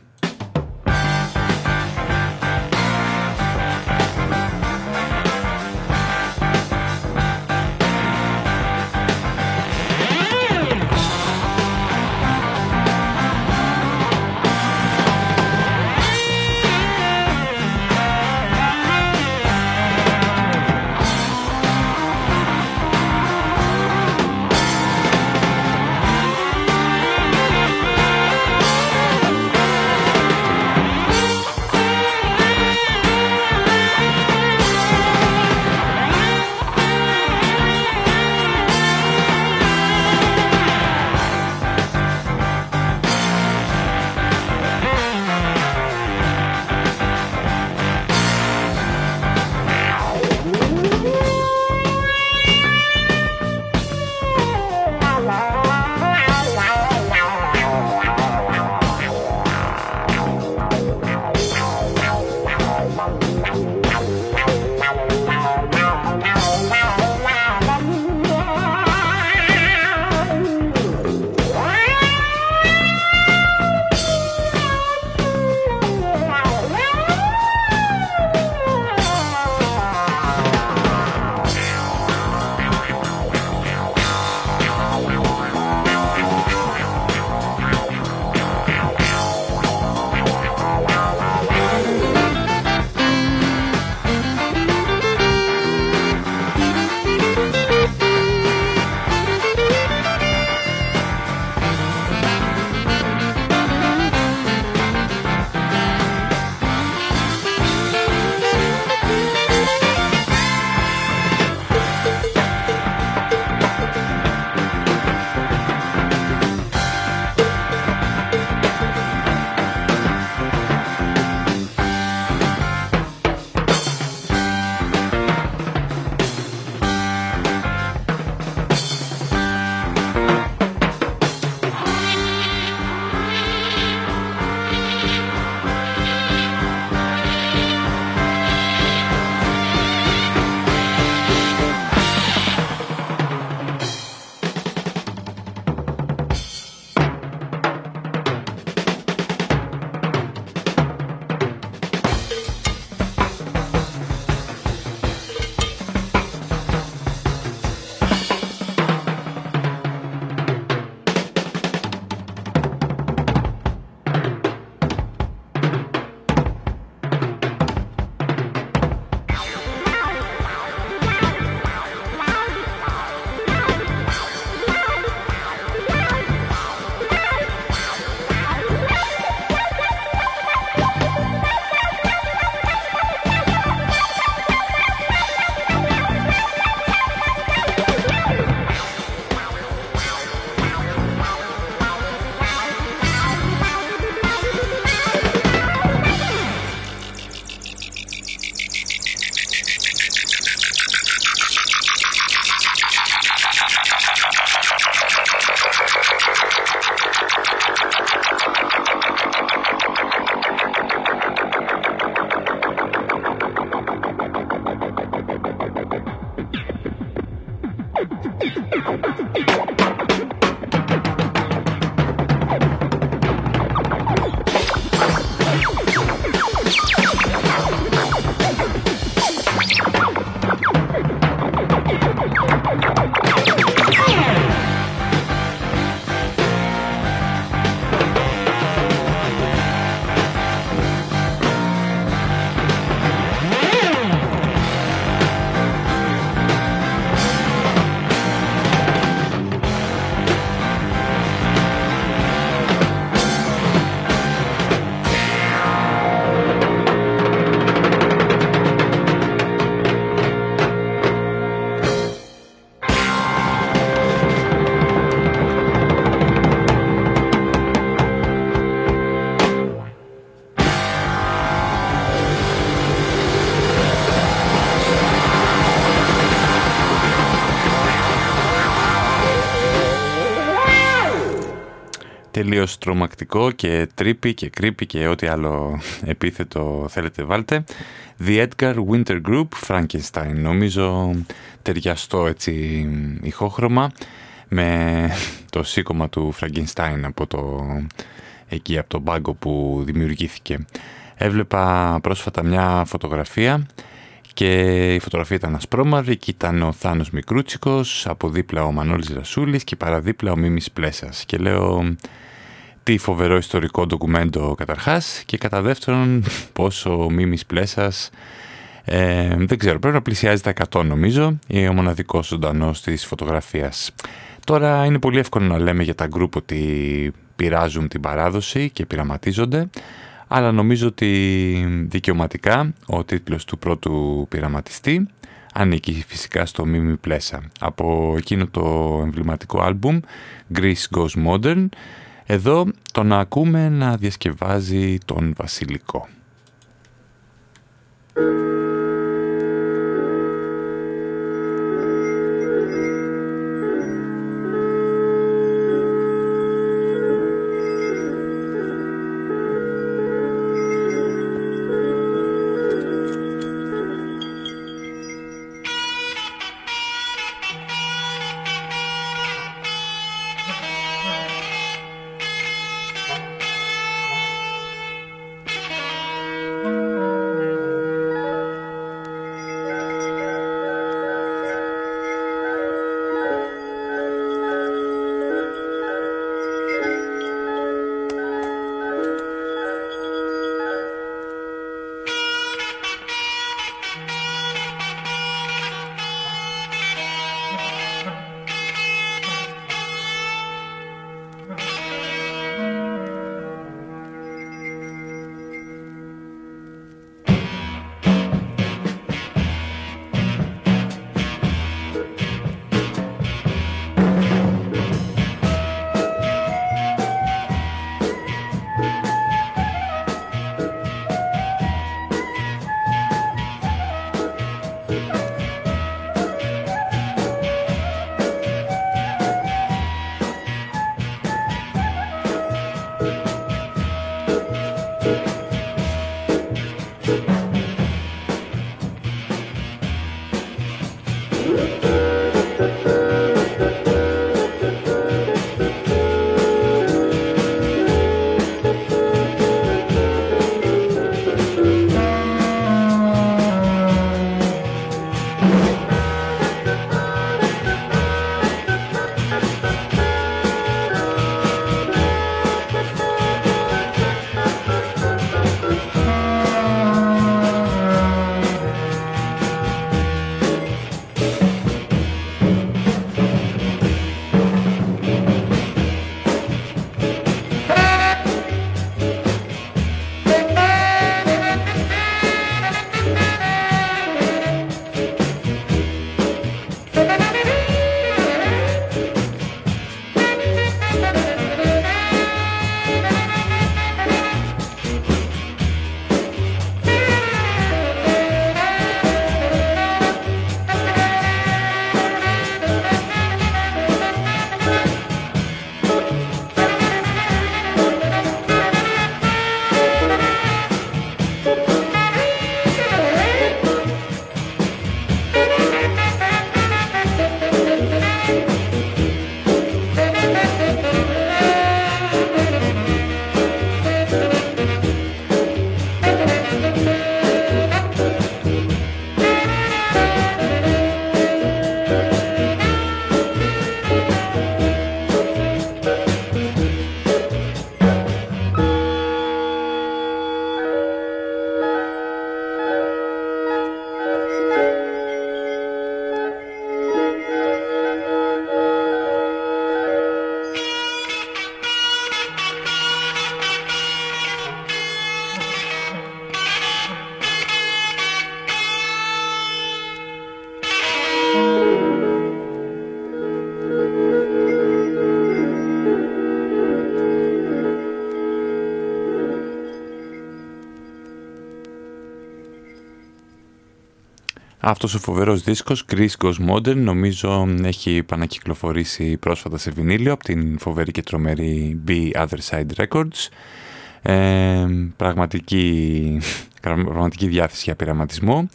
Τελείως τρομακτικό και τρίπι και κρύπι και ό,τι άλλο επίθετο θέλετε βάλτε. The Edgar Winter Group, Frankenstein. Νομίζω ταιριαστό έτσι ηχόχρωμα με το σήκωμα του Frankenstein από το, εκεί από τον πάγκο που δημιουργήθηκε. Έβλεπα πρόσφατα μια φωτογραφία και η φωτογραφία ήταν ασπρόμαυρη και ήταν ο Θάνος Μικρούτσικος, από δίπλα ο Μανώλης Ρασούλης και παραδίπλα ο Μίμης Πλέσας. Και λέω τι φοβερό ιστορικό ντοκουμέντο καταρχάς και κατά δεύτερον πόσο ο Μίμης Πλέσας ε, δεν ξέρω, πρέπει να πλησιάζει τα 100 νομίζω, είναι ο μοναδικός ζωντανός της φωτογραφίας. Τώρα είναι πολύ εύκολο να λέμε για τα γκρουπ ότι πειράζουν την παράδοση και πειραματίζονται, αλλά νομίζω ότι δικαιωματικά ο τίτλος του πρώτου πειραματιστή ανήκει φυσικά στο Μίμη Πλέσα από εκείνο το εμβληματικό άλμπουμ Greece Goes Modern εδώ τον ακούμε να διασκευάζει τον Βασιλικό. Αυτός ο φοβερός δίσκος, Chris Goes Modern, νομίζω έχει επανακυκλοφορήσει πρόσφατα σε βινίλιο από την φοβερή και τρομερή Be Other Side Records. Ε, πραγματική, πραγματική διάθεση για πειραματισμό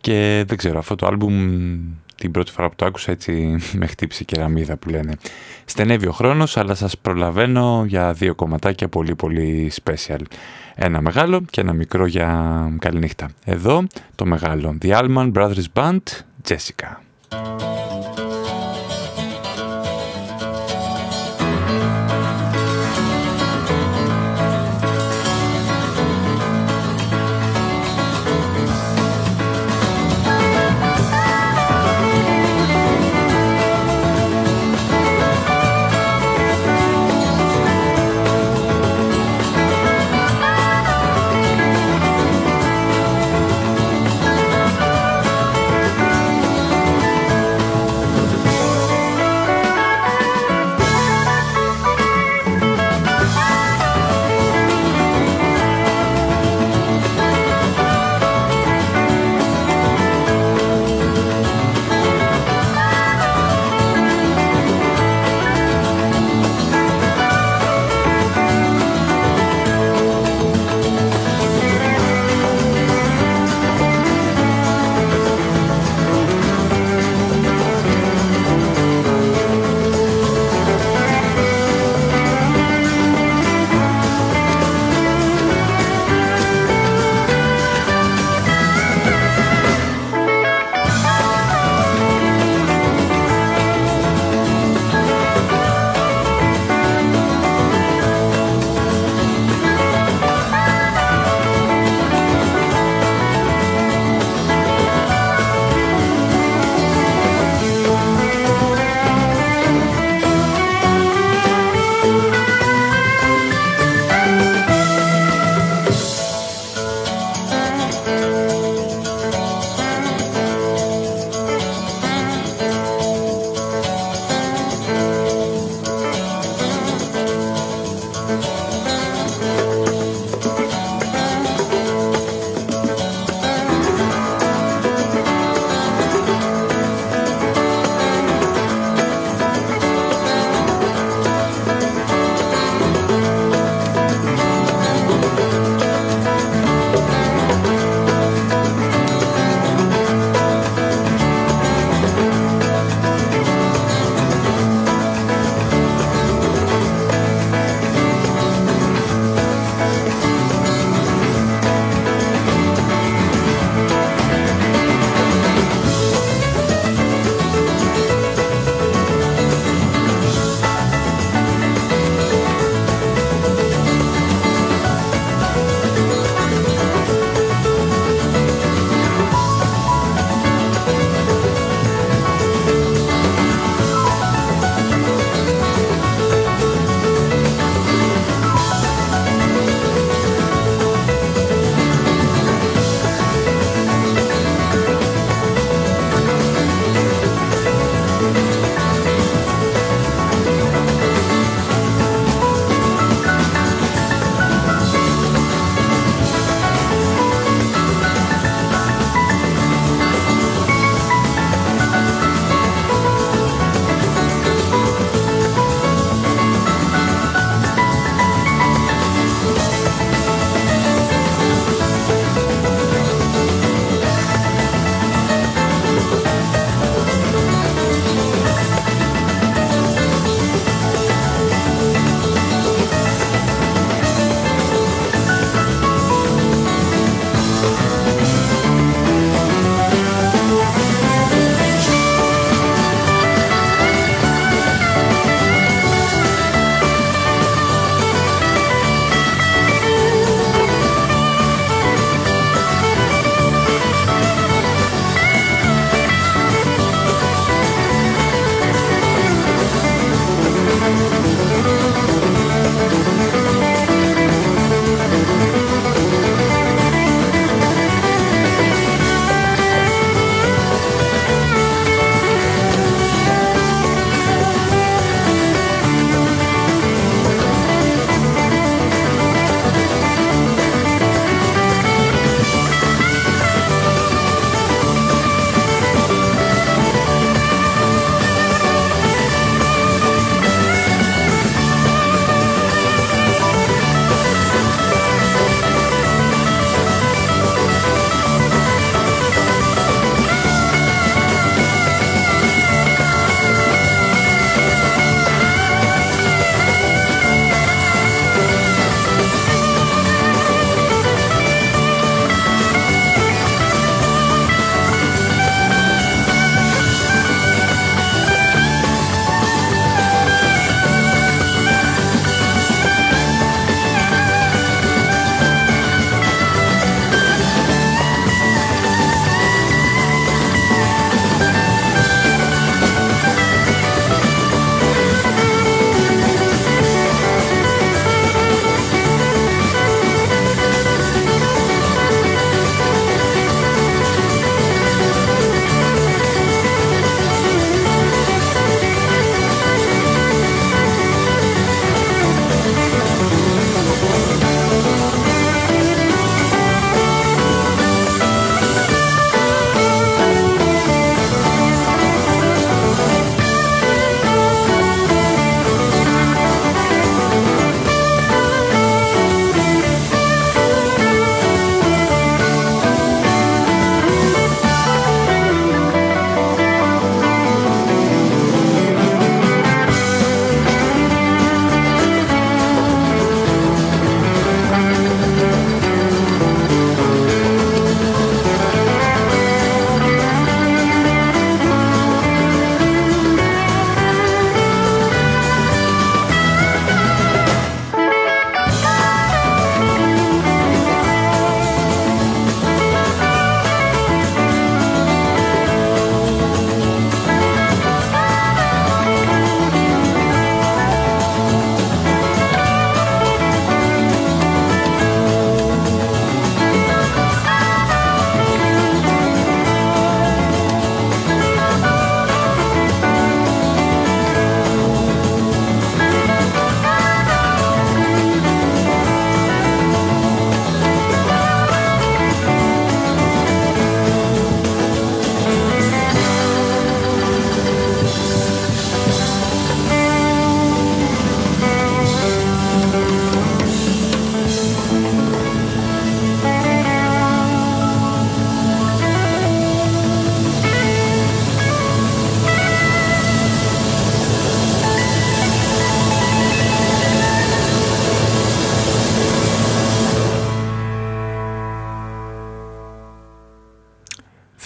και δεν ξέρω, αυτό το άλμπουμ την πρώτη φορά που το άκουσα έτσι με χτύψει κεραμίδα που λένε. Στενεύει ο χρόνος αλλά σας προλαβαίνω για δύο κομματάκια πολύ πολύ special. Ένα μεγάλο και ένα μικρό για καληνύχτα. Εδώ το μεγάλο. The Allman Brothers Band, Jessica.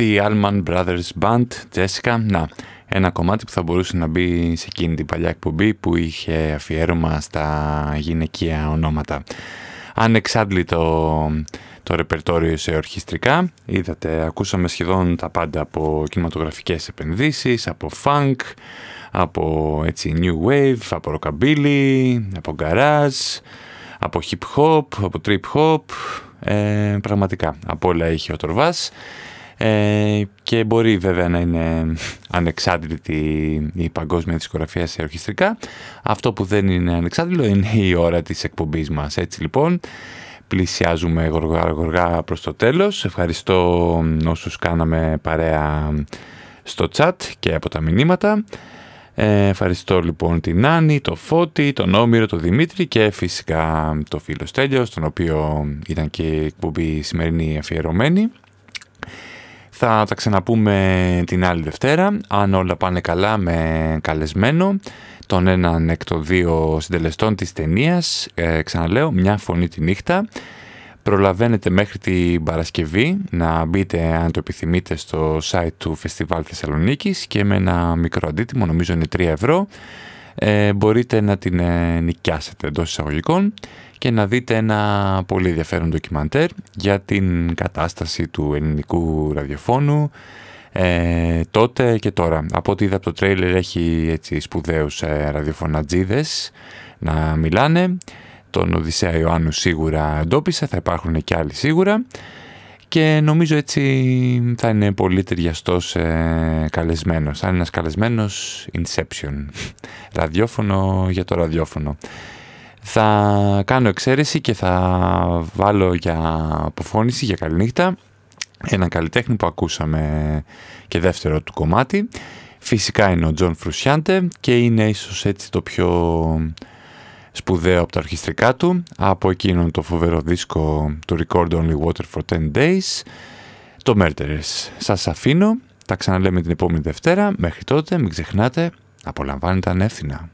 The Allman Brothers Band, Jessica. Να, ένα κομμάτι που θα μπορούσε να μπει σε εκείνη την παλιά εκπομπή που είχε αφιέρωμα στα γυναικεία ονόματα. Ανεξάντλητο το ρεπερτόριο σε ορχιστρικά. Είδατε, ακούσαμε σχεδόν τα πάντα από κινηματογραφικές επενδύσεις, από funk, από έτσι new wave, από rockabilly, από garage, από hip hop, από trip hop, ε, πραγματικά από όλα είχε ο Τορβάς ε, και μπορεί βέβαια να είναι ανεξάρτητη η παγκόσμια δισκογραφία σε ορχιστρικά. Αυτό που δεν είναι ανεξάρτητο είναι η ώρα της εκπομπής μας. Έτσι λοιπόν πλησιάζουμε γοργά γοργά προς το τέλος. Ευχαριστώ όσους κάναμε παρέα στο chat και από τα μηνύματα. Ε, ευχαριστώ λοιπόν την Άννη, το Φώτη, τον Όμηρο, τον Δημήτρη και φυσικά το φίλο Στέλιος, τον οποίο ήταν και η εκπομπή σημερινή αφιερωμένη. Θα τα ξαναπούμε την άλλη Δευτέρα, αν όλα πάνε καλά με καλεσμένο, τον έναν εκ των δύο συντελεστών της ταινίας, ε, ξαναλέω, μια φωνή τη νύχτα. Προλαβαίνετε μέχρι την Παρασκευή να μπείτε αν το επιθυμείτε στο site του Φεστιβάλ Θεσσαλονίκης και με ένα μικρό αντίτιμο, νομίζω είναι 3 ευρώ, ε, μπορείτε να την ε, νοικιάσετε εντός εισαγωγικών και να δείτε ένα πολύ ενδιαφέρον ντοκιμαντέρ για την κατάσταση του ελληνικού ραδιοφώνου ε, τότε και τώρα. Από ό,τι είδα από το τρέιλερ έχει έτσι σπουδαίους ε, ραδιοφωνατζίδες να μιλάνε τον Οδυσσέα Ιωάννου σίγουρα εντόπισα, θα υπάρχουν και άλλοι σίγουρα και νομίζω έτσι θα είναι πολύ ταιριαστό ε, καλεσμένος. Θα είναι ένας καλεσμένος Inception, ραδιόφωνο για το ραδιόφωνο. Θα κάνω εξαίρεση και θα βάλω για αποφώνηση, για καληνύχτα, ένα καλλιτέχνη που ακούσαμε και δεύτερο του κομμάτι. Φυσικά είναι ο John Frusciante και είναι ίσως έτσι το πιο σπουδαίο από τα ορχιστρικά του, από εκείνον το φοβερό δίσκο To Record Only Water for 10 Days, το Murderers. Σας αφήνω, τα ξαναλέμε την επόμενη Δευτέρα, μέχρι τότε μην ξεχνάτε, απολαμβάνετε ανεύθυνα.